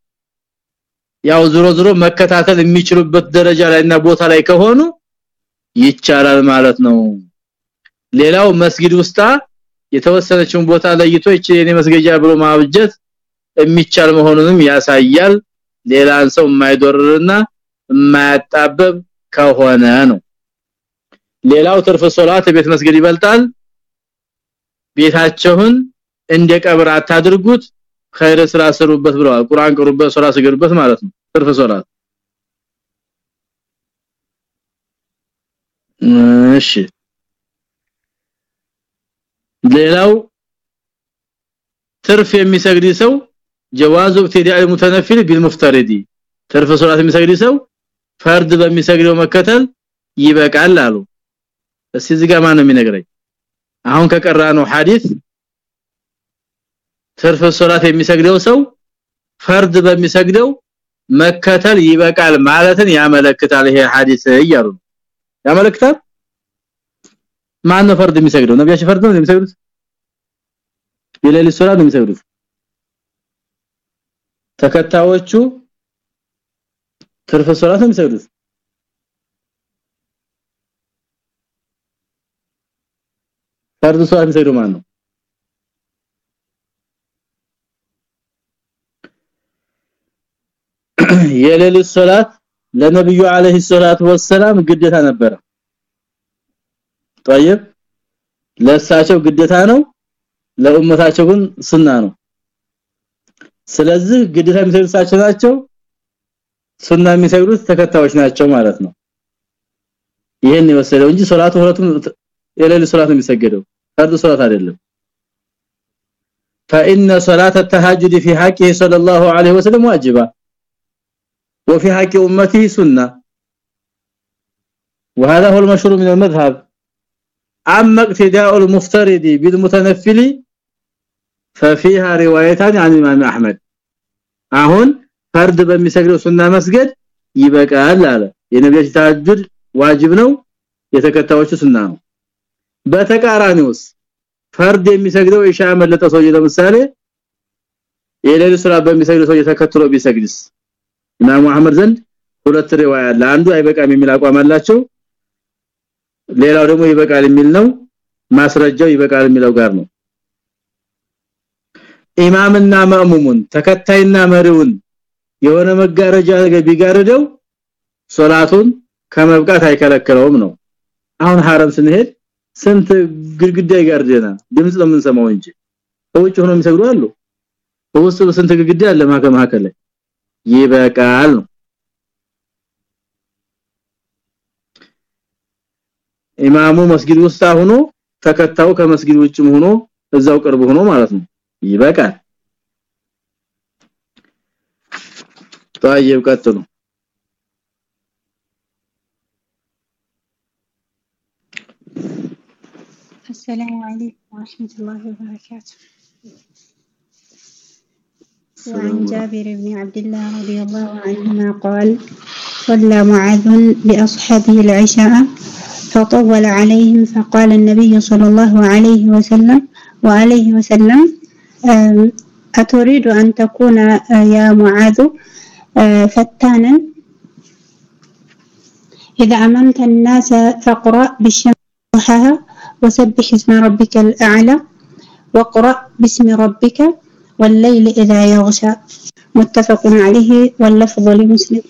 [SPEAKER 1] ያው ዝሮ ዝሮ መከታተል የሚችሉበት ደረጃ ላይና ቦታ ላይ ከሆኑ ይቻላል ማለት ነው። ሌላው መስጊድ ውስጥ የተወሰነችውን ቦታ ለይቶ እቺ የኔ መስገጃ ብሎ ማብጀት የሚቻል መሆኑንም ያሳያል። ሌላን ሰው የማይዶርርና የማያጣበብ ከሆነ ነው። ሌላው ትርፍ ሶላት ቤት መስጊድ ይበልጣል። ቤታቸውን እንደ ቀብር አታድርጉት ኸይረ ስራ ሰሩበት ብለዋል። ቁርአን ቀሩበት ሶላት ሰገዱበት ማለት ነው። ትርፍ ሶላት። እሺ። ሌላው ትርፍ የሚሰግድ ሰው جواز ابتداء المتنفل بالمفترض ትርፍ ሶላት የሚሰግድ ሰው ፈርድ በሚሰግደው መከተል ይበቃል አሉ። እስቲ እዚህ ጋር ማን ነው የሚነግረኝ? አሁን ከቀራ ነው ሐዲስ ትርፍ ሶላት የሚሰግደው ሰው ፈርድ በሚሰግደው መከተል ይበቃል ማለትን ያመለክታል። ይሄ ሐዲስ እያሉ ያመለክታል? ማን ነው ፈርድ የሚሰግደው? ነብያችን ፈርድ ነው የሚሰግዱት? የሌሊት ሶላት ነው የሚሰግዱት? ተከታዮቹ ትርፍ ሶላት ነው የሚሰግዱት? ፈርድ ሶላት የሚሰግዱ ማን ነው የሌሊት ሶላት ለነብዩ አለይሂ ሰላቱ ወሰለም ግዴታ ነበረ طيب ለሳቸው ግዴታ ነው ለኡመታቸው ግን ሱና ነው ስለዚህ ግዴታ የሚሰግዱት ናቸው ሱና የሚሰግዱት ተከታዮች ናቸው ማለት ነው ይሄን የወሰደው እንጂ ሶላቱ ሁለቱም የሌሊት ሶላት ነው የሚሰገደው ፈርድ ሶላት አይደለም فإن صلاة التهجد في حقه صلى الله عليه وسلم واجبة وفي حق امته سنه وهذا هو المشهور من المذهب اما اقتداء المفترض بالمتنفل ففيها روايتان عن الامام احمد አሁን ፈርድ በሚሰግደው ሱና መስገድ ይበቃል አለ የነብያችን ተሐጁድ ዋጅብ ነው የተከታዮቹ ሱና ነው በተቃራኒውስ ፈርድ የሚሰግደው ኢሻ መለጠ ሰው ለምሳሌ የሌሊት ሱራ በሚሰግደው ሰው ተከትሎ ቢሰግድስ ኢማሙ አህመድ ዘንድ ሁለት ሪዋያ አለ። አንዱ አይበቃም የሚል አቋም አላቸው። ሌላው ደግሞ ይበቃል የሚል ነው። ማስረጃው ይበቃል የሚለው ጋር ነው። ኢማምና ማእሙሙን ተከታይና መሪውን የሆነ መጋረጃ ቢጋርደው ሶላቱን ከመብቃት አይከለከለውም ነው። አሁን ሐረም ስንሄድ ስንት ግድግዳ ይጋርደና ድምጽ ነው የምንሰማው እንጂ። በውጭ ሆኖ የሚሰግዱ አሉ? በውስጥ ስንት ግድግዳ አለ ማከማከለ ይበቃል ነው ኢማሙ መስጊድ ውስጥ ሆኖ ተከታው ከመስጊድ ውጭም ሆኖ እዛው ቅርብ ሆኖ ማለት ነው ይበቃል طيب ቀጥሉ
[SPEAKER 5] السلام عليكم ورحمة الله وبركاته وعن جابر بن عبد الله رضي الله عنهما قال صلى معاذ بأصحابه العشاء فطول عليهم فقال النبي صلى الله عليه وسلم وعليه وسلم أتريد أن تكون يا معاذ فتانا؟ إذا أممت الناس فاقرأ بالشمس ضحاها وسبح اسم ربك الأعلى واقرأ باسم ربك والليل إذا يغشى. متفق عليه واللفظ لمسلم.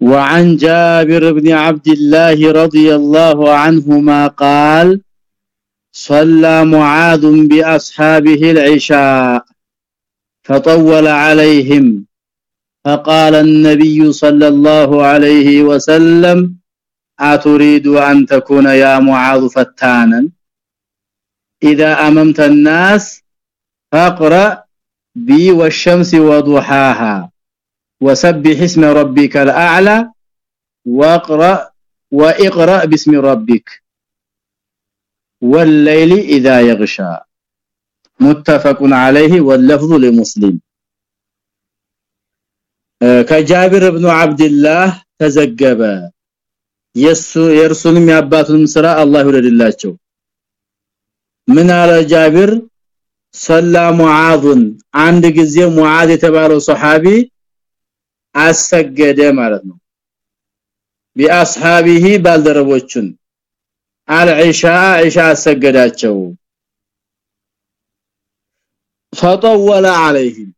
[SPEAKER 1] وعن جابر بن عبد الله رضي الله عنهما قال صلى معاذ بأصحابه العشاء فطول عليهم فقال النبي صلى الله عليه وسلم أتريد أن تكون يا معاذ فتانا؟ اذا اممت الناس فاقرا بي والشمس وضحاها وسبح اسم ربك الاعلى واقرا واقرا باسم ربك والليل اذا يغشى متفق عليه واللفظ لمسلم ከጃቢር ኢብኑ አብዱላህ ተዘገበ የሱ የርሱንም ያባቱንም ስራ አላህ ይወደድላቸው ምን አለ ጃቢር ሰላ ሙዓዝን አንድ ጊዜ ሙዓዝ የተባለው ሱሐቢ አሰገደ ማለት ነው ቢአስሐቢሂ ባልደረቦቹን አልዒሻ ዒሻ አሰገዳቸው ፈጠወለ عليهم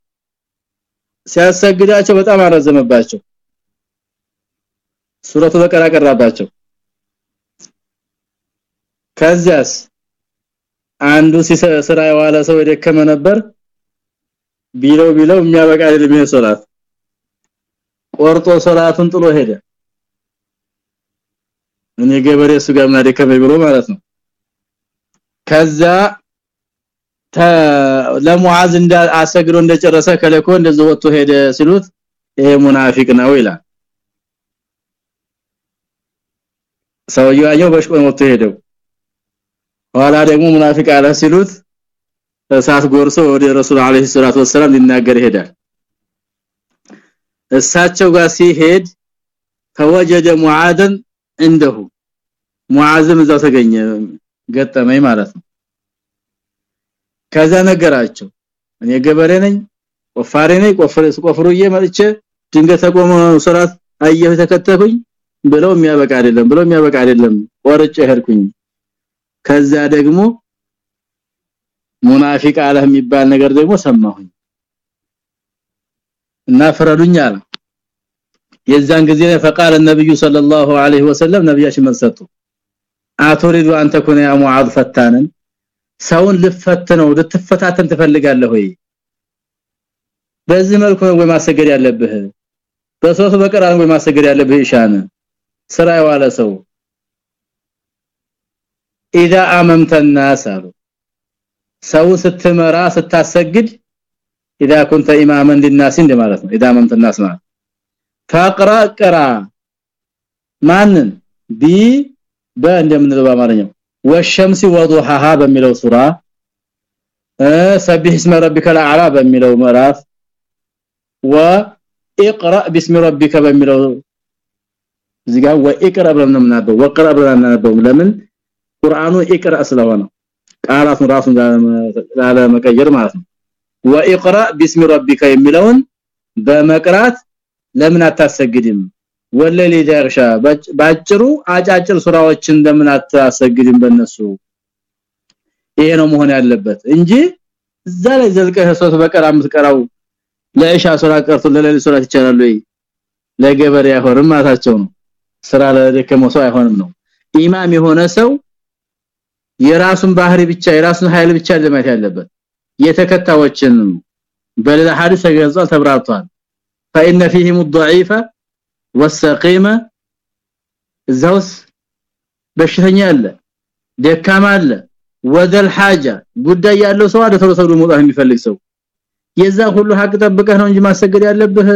[SPEAKER 1] ሲያሰግዳቸው በጣም አረዘመባቸው ሱረቱ በቀራ ቀራባቸው ከዚያስ አንዱ ስራ የዋለ ሰው የደከመ ነበር። ቢለው ቢለው የሚያበቃ አይደለም ሶላት። ቆርጦ ሶላቱን ጥሎ ሄደ። እኔ ገበሬ እሱ ጋር ምን ደከመ ብሎ ማለት ነው። ከዛ ለሙዓዝ እንደ አሰግዶ እንደጨረሰ ከለኮ እንደዚህ ወጥቶ ሄደ ሲሉት ይሄ ሙናፊቅ ነው ይላል። ሰውየው አየው በሽቆ ወጥቶ ሄደው ኋላ ደግሞ ሙናፊቅ አለ ሲሉት እሳት ጎርሶ ወደ ረሱል አለይሂ ሰላቱ ወሰለም ሊናገር ይሄዳል። እሳቸው ጋር ሲሄድ ተወጀደ ሙዓዝን እንደሁ። ሙዓዝም እዛው ተገኘ ገጠመኝ ማለት ነው። ከዛ ነገራቸው እኔ ገበሬ ነኝ ቆፋሬ ነኝ ቆፍሬ ቆፍሩዬ መጥቼ ድንገት ተቆመ ሶላት አየሁ ተከተኩኝ ብለው የሚያበቃ አይደለም ብለው የሚያበቃ አይደለም ወርጬ ሄድኩኝ ከዛ ደግሞ ሙናፊቅ አለህ የሚባል ነገር ደግሞ ሰማሁኝ እና ፈረዱኝ አለ የዛን ጊዜ فقال النبي صلى الله عليه وسلم ነብያችን መልሰጡ አቶሪዱ አንተ ኮነ ያ ሙዓዝ ፈታነን ሰውን ልፈትነው ልትፈታተን ትፈልጋለህ ወይ በዚህ መልኩ ነው ወይ ማሰገድ ያለብህ በሶስት በቀራን ወይ ማሰገድ ያለብህ ኢሻን ስራ የዋለ ሰው اذا اممت الناس አሉ ሰው ስትመራ ስታሰግድ اذا كنت اماما للناس እንደማለት ነው اذا اممت الناس ማለት فقرا قرا ማንን ቢ በእንደምንለው በአማርኛው والشمس وضحاها በሚለው ሱራ سبح اسم ربك الاعلى በሚለው ምዕራፍ واقرا باسم ربك በሚለው እዚህ ጋር واقرا ብለን ነው የምናነበው وقرا ብለን እናነበው ለምን ቁርአኑ ኢቅራ ስለሆነ ቃላቱን ራሱን ላለመቀየር ማለት ነው። ወኢቅራ ቢስሚ ረቢከ የሚለውን በመቅራት ለምን አታሰግድም? ወለሊ ዳርሻ ባጭሩ አጫጭር ሱራዎችን ለምን አታሰግድም በነሱ ይሄ ነው መሆን ያለበት እንጂ እዛ ላይ ዘልቀህ ሶስት በቀር አምስት ቀራው ለኢሻ ሱራ ቀርቶ ለሌሊት ሱራ ይቻላል ወይ? ለገበሬ አይሆንም ማታቸው ነው። ስራ ለደከመው ሰው አይሆንም ነው። ኢማም የሆነ ሰው የራሱን ባህሪ ብቻ የራሱን ኃይል ብቻ ለማየት ያለበት የተከታዮችን በሌላ ሐዲስ ተገልጿል ተብራርቷል فإن فيهم الضعيف والسقيم እዛውስ በሽተኛ አለ ደካማ አለ ወደል ሐጃ ጉዳይ ያለው ሰው አደ ተሮ ሰው መውጣት የሚፈልግ ሰው የዛ ሁሉ ሀቅ ጠብቀህ ነው እንጂ ማሰገድ ያለብህ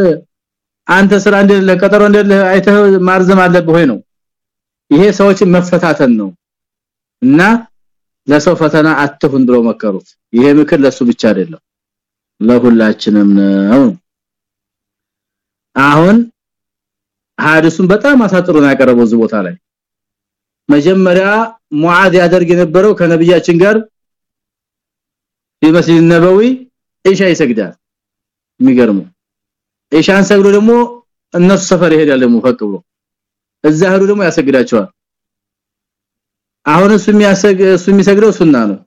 [SPEAKER 1] አንተ ስራ እንደሌለ ቀጠሮ እንደሌለ አይተህ ማርዘም አለብህ ወይ ነው ይሄ ሰዎችን መፈታተን ነው እና ለሰው ፈተና አትሁን ብለው መከሩት። ይሄ ምክር ለሱ ብቻ አይደለም ለሁላችንም ነው። አሁን ሐዲሱን በጣም አሳጥሮን ያቀረበው እዚህ ቦታ ላይ። መጀመሪያ ሙዓዝ ያደርግ የነበረው ከነብያችን ጋር በመስጂድ ነበዊ ኢሻ ይሰግዳል። የሚገርመው ኢሻን ሰግዶ ደግሞ እነሱ ሰፈር ይሄዳል ደግሞ ፈቅ ብሎ። እዛ ሄዱ ደግሞ ያሰግዳቸዋል አሁን እሱ የሚያሰግ እሱ የሚሰግደው ሱና ነው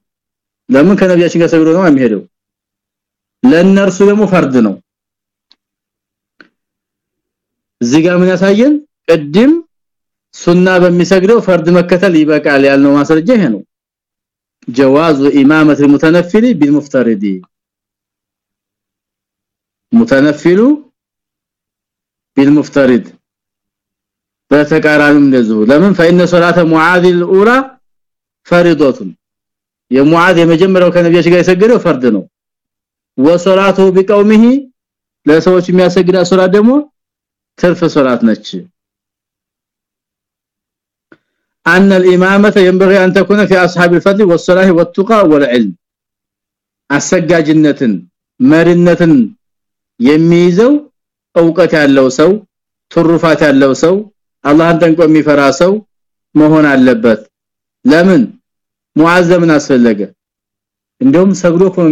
[SPEAKER 1] ለምን ከነብያችን ጋር ሰግዶ ነው የሚሄደው ለነርሱ ደግሞ ፈርድ ነው እዚህ ጋር ምን ያሳየን ቅድም ሱና በሚሰግደው ፈርድ መከተል ይበቃል ያልነው ማስረጃ ይሄ ነው جواز امامه المتنفل بالمفترض متنفل بالمفترض በተቃራኒም እንደዚሁ ለምን فإن صلاه معاذ الاولى فريضه የሙዓዝ የመጀመሪያው ከነብያችን ጋር የሰገደው ፈርድ ነው ወሶላቱ ቢቀውሚሂ ለሰዎች የሚያሰግዳ ሶላት ደግሞ ትርፍ ሶላት ነች ان الامامه ينبغي ان تكون في اصحاب الفضل والصلاح والتقى والعلم አሰጋጅነትን መሪነትን የሚይዘው ዕውቀት ያለው ሰው ትሩፋት ያለው ሰው አላህን ጠንቆ የሚፈራ ሰው መሆን አለበት። ለምን? ሙአዘምን አስፈለገ? እንደውም ሰግዶ እኮ ነው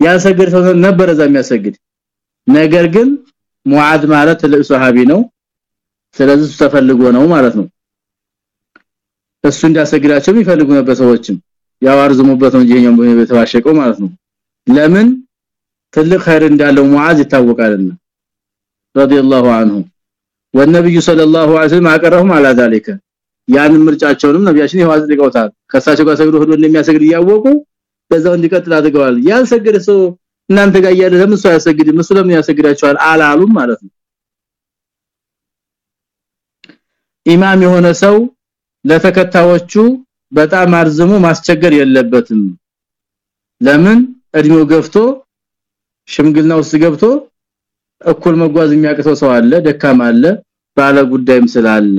[SPEAKER 1] ያሰግድ ሰው ነበር እዛ የሚያሰግድ። ነገር ግን ሙዓዝ ማለት ትልቅ ነው። ስለዚህ ተፈልጎ ነው ማለት ነው። እሱ እንዲያሰግዳቸው የሚፈልጉ ነበር ሰዎችም። ያዋርዝሙበት ነው ይሄኛው የተባሸቀው ማለት ነው። ለምን? ትልቅ ኸይር እንዳለው ሙዓዝ ይታወቃልና ረዲየላሁ ዐንሁ والنبي صلى الله عليه وسلم አቀረሁም على ذلك ያን ምርጫቸውንም ነብያችን ይዋዝ ልቀውታል ከሳቸው ጋር ሰግዶ ሄዶ እንደሚያሰግድ ያወቁ በዛው እንዲቀጥል አድርገዋል ያልሰገደ ሰው እናንተ ጋር ያለ ለምን ሰው ያሰግድም እሱ ለምን ያሰግዳቸዋል አላሉም ማለት ነው ኢማም የሆነ ሰው ለተከታዮቹ በጣም አርዝሞ ማስቸገር የለበትም ለምን እድሜው ገፍቶ ሽምግልና ውስጥ ገብቶ እኩል መጓዝ የሚያቅተው ሰው አለ ደካማ አለ ባለ ጉዳይም ስላለ።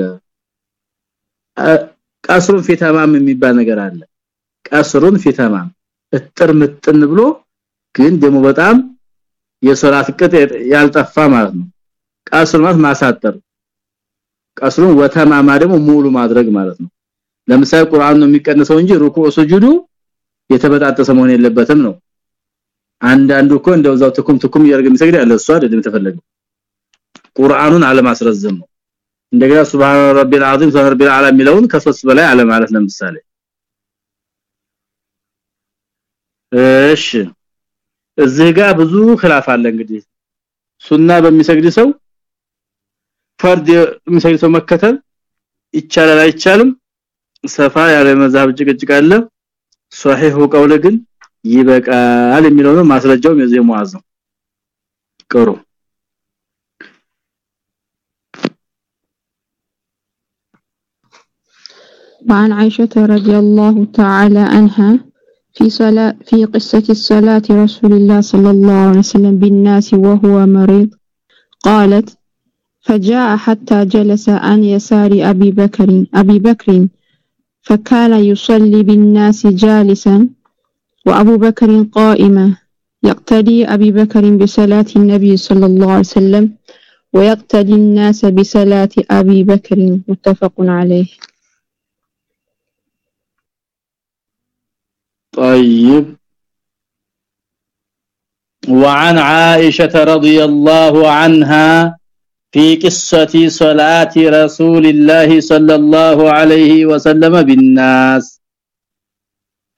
[SPEAKER 1] ቀስሩን ፊተማም የሚባል ነገር አለ። ቀስሩን ፊተማም እጥር ምጥን ብሎ ግን ደግሞ በጣም የሶላት ቅጥ ያልጠፋ ማለት ነው። ቀስሩ ማለት ማሳጠር ቀስሩን ወተማማ ደግሞ ሙሉ ማድረግ ማለት ነው። ለምሳሌ ቁርአን ነው የሚቀንሰው እንጂ ሩኩዕ ሱጁዱ የተበጣጠሰ መሆን የለበትም ነው አንዳንዱ እኮ እንደዛው ትኩም ትኩም ያርግ የሚሰግድ ያለ እሱ አይደለም የተፈለገው ቁርአኑን አለማስረዘም ነው እንደገና ሱብሃን ረቢል አዚም ሱብሃን ረቢል አላ የሚለውን ከሶስት በላይ አለ ማለት ለምሳሌ እሺ እዚህ ጋር ብዙ خلاف አለ እንግዲህ ሱና በሚሰግድ ሰው ፈርድ የሚሰግድ ሰው መከተል ይቻላል አይቻልም ሰፋ ያለ መዛብ ጭቅጭቅ አለ ሷሂሁ ቀውለ ግን ይበቃል የሚለው ነው ማስረጃው የዚህ ሙአዝ ነው ቅሩ
[SPEAKER 2] وعن عائشة رضي الله تعالى عنها في صلاة في قصة الصلاة رسول الله صلى الله عليه وسلم بالناس وهو مريض قالت فجاء حتى جلس عن يسار أبي بكر أبي بكر فكان يصلي بالناس جالسا وأبو بكر قائما يقتدي أبي بكر بصلاة النبي صلى الله عليه وسلم ويقتدي الناس بصلاة أبي بكر متفق عليه.
[SPEAKER 1] طيب. وعن عائشة رضي الله عنها في قصة صلاة رسول الله صلى الله عليه وسلم بالناس.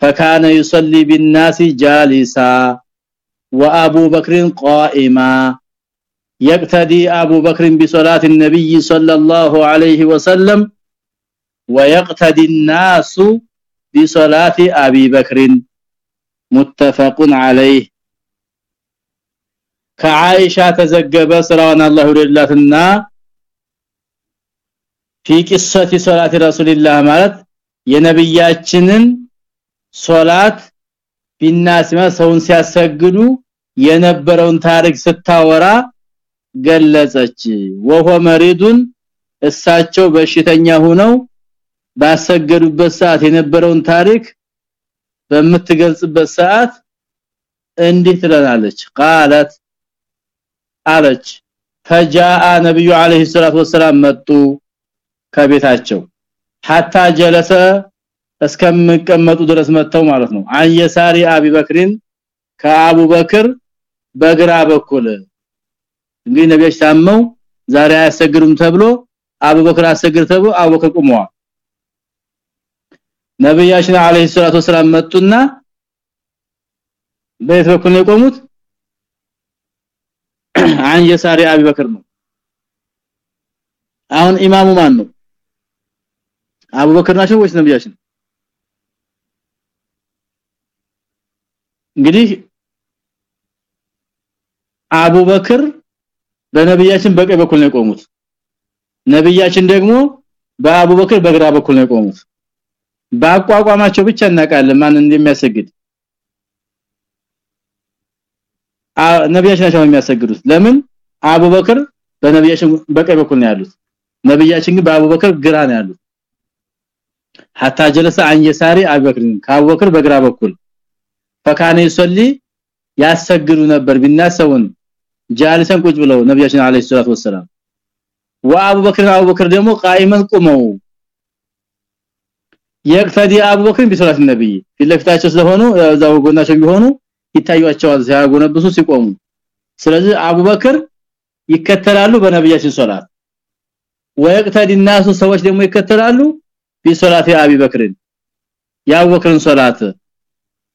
[SPEAKER 1] فكان يصلي بالناس جالسا وأبو بكر قائما يقتدي أبو بكر بصلاة النبي صلى الله عليه وسلم ويقتدي الناس بصلاة أبي بكر متفق عليه كعائشة تزجب سرعان الله لله في قصة صلاة رسول الله ማለት የነብያችንን ሶላት ቢናስ ሰውን ሲያሰግዱ የነበረውን ታሪክ ስታወራ ገለጸች። ወሆ መሪዱን እሳቸው በሽተኛ ሆነው ባሰገዱበት ሰዓት የነበረውን ታሪክ በምትገልጽበት ሰዓት እንዲህ ትለናለች። ቃለት አለች ፈጃአ ነብዩ አለይሂ ሰላቱ ወሰለም መጡ ከቤታቸው። hatta ጀለሰ እስከምቀመጡ ድረስ መተው ማለት ነው። አየሳሪ አቢበክሪን ከአቡበክር በግራ በኩል። እንግዲህ ነብያች ታመው ዛሬ አያሰግዱም ተብሎ አቡበክር አሰግድ ተብሎ አቡበክር ቆመዋል ነብያችን አለይሂ ሰላቱ ወሰለም መጡና በየት በኩል ነው የቆሙት? አን የሳሪ አቡበክር ነው። አሁን ኢማሙ ማን ነው? አቡበክር ናቸው ወይስ ነብያችን እንግዲህ አቡበክር በነብያችን በቀኝ በኩል ነው የቆሙት። ነብያችን ደግሞ በአቡበክር በግራ በኩል ነው የቆሙት። በአቋቋማቸው ብቻ እናውቃለን ማን እንደሚያሰግድ። ነብያችን ናቸው የሚያሰግዱት። ለምን? አቡበክር በነብያችን በቀኝ በኩል ነው ያሉት። ነብያችን ግን በአቡበክር ግራ ነው ያሉት። hatta ጀለሰ አን የሳሪ አቡበክር። ከአቡበክር በግራ በኩል ፈካነ ይሰሊ ያሰግዱ ነበር ቢናሰውን ጃሊሰን ቁጭ ብለው ነብያችን አለይሂ ሰላቱ ወሰለም ወአቡበክር አቡበክር ደግሞ ቃይመን ቁመው የቅተዲ አቡበክር ቢሰላት ነብይ ፊትለፊታቸው ስለሆኑ እዛው ጎናቸው ቢሆኑ ይታዩአቸዋል ሲያጎነብሱ ሲቆሙ ስለዚህ አቡበክር ይከተላሉ በነብያችን ሶላት ወይቅተዲ الناس ሰዎች ደግሞ ይከተላሉ ቢሶላት አቢበክርን ያቡበክርን ሶላት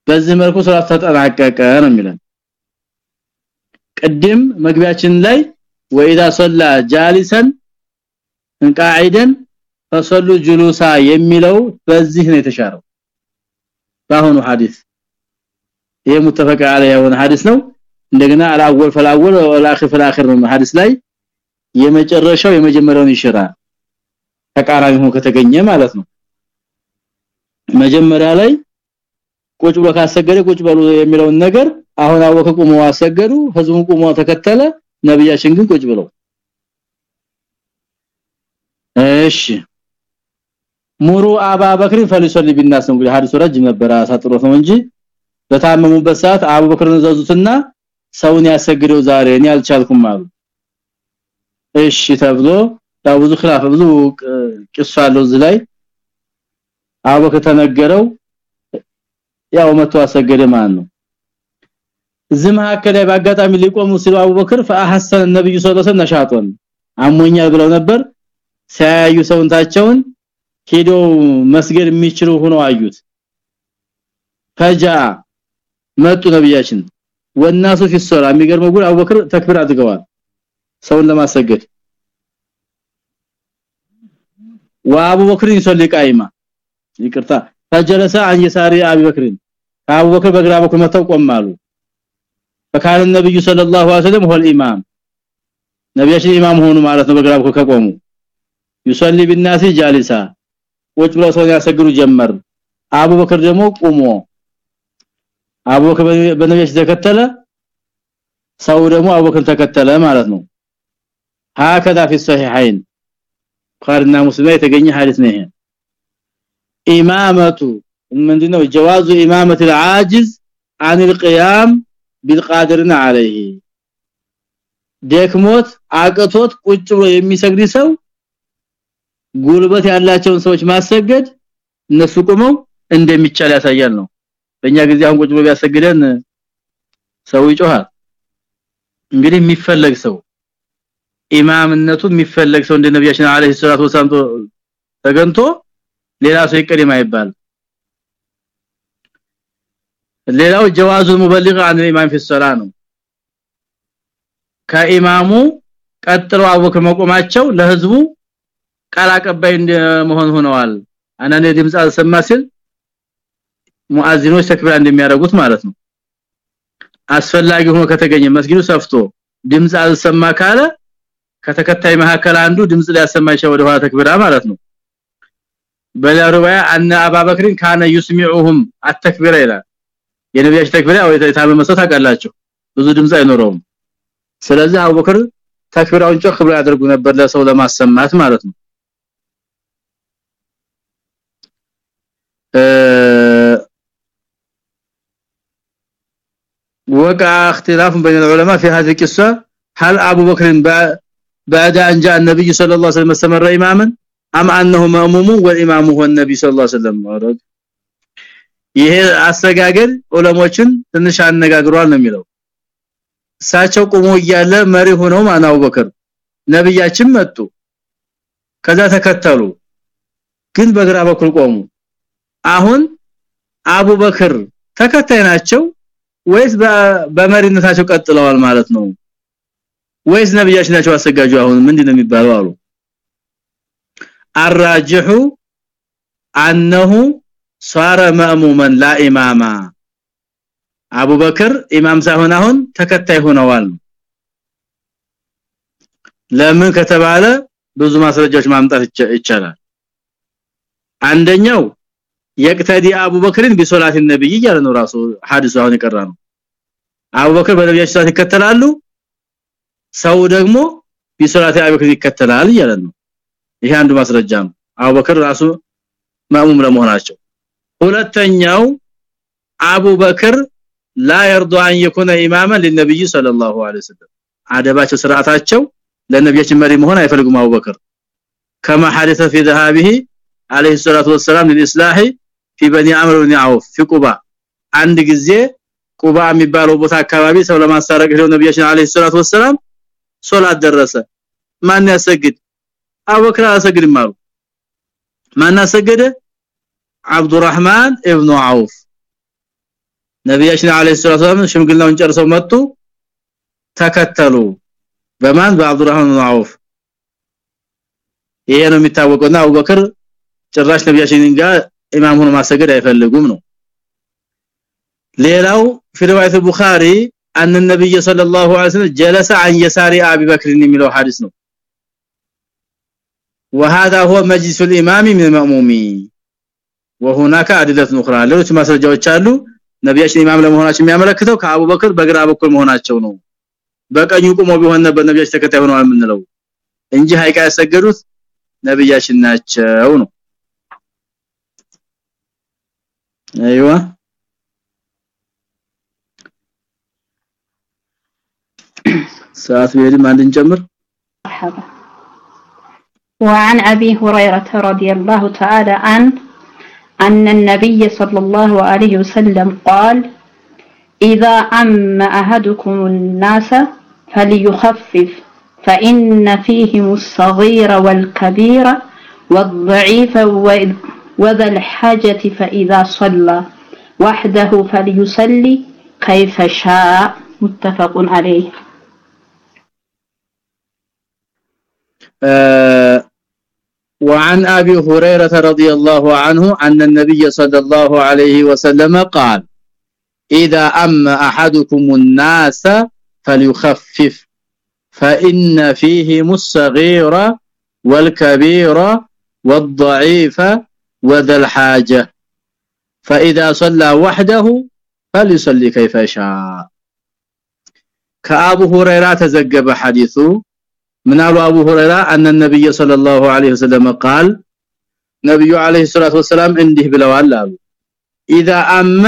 [SPEAKER 1] በዚህ መልኩ ሶላት ተጠናቀቀ ነው የሚለን ቅድም መግቢያችን ላይ ወኢዳ ሶላ ጃሊሰን እንቃዒደን ፈሰሉ ጁሉሳ የሚለው በዚህ ነው የተሻረው ባሁኑ ሐዲስ ይሄ ሙተፈቅ عليه የሆነ ሐዲስ ነው እንደገና አላወል ፈላወል ወላኺ ፈላኺር ነው ሐዲስ ላይ የመጨረሻው የመጀመሪያውን ይሽራል ተቃራኒ ሆኖ ከተገኘ ማለት ነው መጀመሪያ ላይ ቁጭ ብሎ ካሰገደ ቁጭ በሉ የሚለው ነገር አሁን አወቀ ቆሞ አሰገዱ ህዝቡን ቆሞ ተከተለ ነብያችን ግን ቁጭ ብለው። እሺ። ሙሩ አባበክር ፈሊሶሊ ቢናስ እንግዲህ ሐዲሱ ረጅም ነበር አሳጥሮት ነው እንጂ በታመሙበት ሰዓት አቡበክርን ዘዙትና ሰውን ያሰግደው ዛሬ እኔ አልቻልኩም አሉ። እሺ ተብሎ ያው ብዙ ብዙ ቂስ አለው እዚህ ላይ። ተነገረው። ያው መቶ አሰገደ ማለት ነው። እዚህ መካከል ላይ በአጋጣሚ ሊቆሙ ሲሉ አቡበክር ፈአሐሰን ነብዩ ዐለይሂ ወሰለም ነሻጦን አሞኛል ብለው ነበር። ሲያዩ ሰውንታቸውን ሄዶ መስገድ የሚችሉ ሆኖ አዩት። ፈጃ መጡ ነብያችን። ወናሱ ፊሶላ የሚገርመው ጉድ አቡበክር ተክቢር አድርገዋል ሰውን ለማሰገድ። ወአቡበክር ይሰሊ ቃይማ ይቅርታ ፈጀለሰ አን የሳሪ አቡበክር አቡበክር በግራ በኩል መተው ቆማሉ ፈካነ ነብዩ ሰለላሁ ዐለይሂ ወሰለም ሆል ኢማም ነብያችን ኢማም ሆኑ ማለት ነው በግራ በኩል ከቆሙ ይሰሊ ቢናሲ ጃሊሳ ቁጭ ብለው ሰው ያሰግዱ ጀመር አቡበክር ደግሞ ቆሞ አቡበክር በነብያችን ተከተለ ሰው ደግሞ አቡበክር ተከተለ ማለት ነው هكذا في الصحيحين ቡኻሪና ሙስሊም የተገኘ ሐዲስ ነው ይሄ ኢማመቱ ምንድነው ጀዋዙ ኢማመት العاجز عن القيام بالقادرنا عليه ደክሞት አቅቶት ቁጭ ብሎ የሚሰግድ ሰው ጉልበት ያላቸውን ሰዎች ማሰገድ እነሱ ቆመው እንደሚቻል ያሳያል ነው በእኛ ጊዜ አሁን ቁጭ ብሎ ቢያሰግደን ሰው ይጮሃል እንግዲህ የሚፈለግ ሰው ኢማምነቱ የሚፈለግ ሰው እንደ ነብያችን አለይሂ ሰላቱ ወሰለም ተገንቶ ሌላ ሰው ይቀደም አይባል ሌላው ጀዋዙ ሙበሊግ عن الامام في الصلاه ነው ከኢማሙ ቀጥሎ አቡበክር መቆማቸው ለህዝቡ ቃል አቀባይ እንደመሆን ሆነዋል አናኔ ድምጽ አልሰማ ሲል ሙአዚኖች ተክቢራ እንደሚያደርጉት ማለት ነው አስፈላጊ ሆኖ ከተገኘ መስጊዱ ሰፍቶ ድምጽ አልሰማ ካለ ከተከታይ መካከል አንዱ ድምጽ ሊያሰማ ይችላል ወደ ኋላ ተክቢራ ማለት ነው በለሩያ አነ አባበክርን ካነ ይስሚዑሁም አተክቢራ ይላል የነቢያችን ተክቢራ ወይ የታመመ ሰው ታውቃላችሁ ብዙ ድምጽ አይኖረውም ስለዚህ አቡበክር ተክቢራውን ጮክ ብሎ ያደርጉ ነበር ለሰው ለማሰማት ማለት ነው وقع اختلاف بين العلماء في هذه القصه هل ابو بكر بعد ان جاء النبي صلى الله عليه وسلم استمر اماما አም አንሁ ማሙሙ ወኢማሙ ወነቢ ሰለላሁ ዐለይሂ ወሰለም። አረግ ይሄ አስተጋገል ዑለሞችን ትንሽ አነጋግሯል ነው የሚለው። እሳቸው ቆሞ እያለ መሪ ሆነው ማናው በከር። ነብያችን መጡ ከዛ ተከተሉ ግን በግራ በኩል ቆሙ። አሁን አቡበክር ተከታይ ናቸው ወይስ በመሪነታቸው ቀጥለዋል ማለት ነው? ወይስ ነብያችን ናቸው አሰጋጁ አሁን? ምንድነው የሚባለው አሉ። አራጅሁ አንሁ صار مأموما لا اماما አቡበክር ኢማም ሳይሆን አሁን ተከታይ ሆነዋል ለምን ከተባለ ብዙ ማስረጃዎች ማምጣት ይቻላል አንደኛው የቅተዲ አቡበክርን ቢሶላት ነብይ እያለ ነው ራሱ ሐዲሱ አሁን የቀራ ነው አቡበክር በነብያችን ሰዓት ይከተላሉ ሰው ደግሞ ቢሶላት አቡበክር ይከተላል እያለ ነው ይሄ አንዱ ማስረጃ ነው አቡበክር ራሱ ማሙም ለመሆናቸው ሁለተኛው አቡበክር لا يرضى ان يكون اماما للنبي صلى الله عليه وسلم አደባቸው ስርዓታቸው ለነብያችን መሪ መሆን አይፈልጉም አቡበክር كما حدث في ذهابه عليه الصلاه والسلام للاصلاح في بني عمرو بن عوف في قباء አንድ ጊዜ ቁባ የሚባለው ቦታ አካባቢ ሰው ለማሳረቅ ሄደው ነብያችን አለይሂ ሰላቱ ወሰለም ሶላት ደረሰ ማን ያሰግድ አቡበክር አሰግድም አሉ ማን አሰገደ አብዱራህማን ኢብኑ አውፍ ነብያችን አለይሂ ሰላቱ ወሰለም ሽምግልናውን ጨርሰው መጡ ተከተሉ በማን በአብዱራህማን ኢብኑ አውፍ ይሄ ነው የሚታወቀውና አቡበክር ጭራሽ ነብያችን ጋር ኢማም ሆኖ ማሰገድ አይፈልጉም ነው ሌላው في روايه البخاري ان النبي صلى الله عليه وسلم جلس عن يسار ابي بكر የሚለው ሐዲስ ነው وهذا هو مجلس الامام من المأمومين وهناك ادله اخرى ሌሎች ማስረጃዎች አሉ ነብያችን ኢማም ለመሆናቸው የሚያመለክተው ከአቡበክር በግራ በኩል መሆናቸው ነው በቀኙ ቆሞ ቢሆን ነበር ነብያችን ተከታይ ሆነዋል የምንለው እንጂ ሀይቃ ያሰገዱት ነብያችን ናቸው ነው ايوه ساعات بيدم عند نجمر
[SPEAKER 6] مرحبا وعن أبي هريرة رضي الله تعالى عنه أن النبي صلى الله عليه وسلم قال إذا أم أحدكم الناس فليخفف فإن فيهم الصغير والكبير والضعيف وذا الحاجة فإذا صلى وحده فليصلي كيف شاء متفق عليه.
[SPEAKER 1] آه وعن أبي هريرة رضي الله عنه أن النبي صلى الله عليه وسلم قال إذا أم أحدكم الناس فليخفف فإن فيهم الصغير والكبير والضعيف وذا الحاجة فإذا صلى وحده فليصلي كيف شاء كأبو هريرة تزجب حديثه من قالوا ابو هريره ان النبي صلى الله عليه وسلم قال ነብዩ አለይሂ ሰላቱ ወሰለም እንዲህ ብለዋል አሉ اذا ام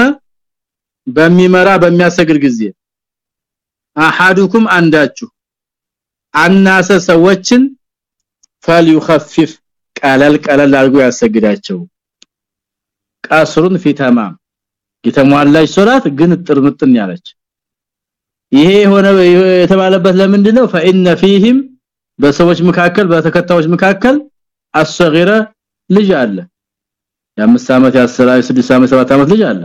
[SPEAKER 1] በሚመራ በሚያሰግድ ጊዜ አሐዱኩም አንዳችሁ አናሰ ሰዎችን فليخفف ቀለል ቀለል አድርጎ ያሰግዳቸው ቀስሩን ፊተማም የተሟላች ሶላት ግን ጥርምጥን ያለች ይሄ ሆነ የተባለበት ለምንድነው فإن فيهم በሰዎች መካከል በተከታዮች መካከል አስገረ ልጅ አለ። የአምስት ዓመት የ10 የ6 ዓመት 7 ዓመት ልጅ አለ።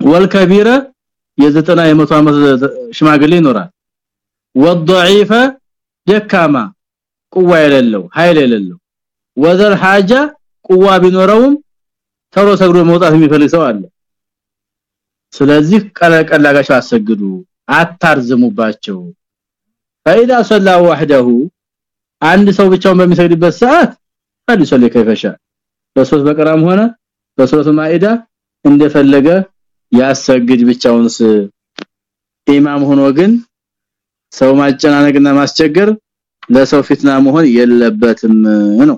[SPEAKER 1] ወልከቢረ የ90 የ100 ሽማግሌ ይኖራል። ወضعيفه ደካማ ቁዋ የሌለው ኃይል የሌለው። ወዘር ሐጃ ቁዋ ቢኖረውም ተሮ ሰግዶ መውጣት የሚፈልግ ሰው አለ። ስለዚህ ቀላቀላጋቸው አሰግዱ አታርዝሙባቸው። فاذا صلى وحده አንድ ሰው ብቻውን በሚሰግድበት ሰዓት ፈሊሰሊ ከይፈሻ በሶስት በቀራም ሆነ በሱረቱ ማኢዳ እንደፈለገ ያሰግድ ብቻውንስ ኢማም ሆኖ ግን ሰው ማጨናነቅና ማስቸገር ለሰው ፊትና መሆን የለበትም ነው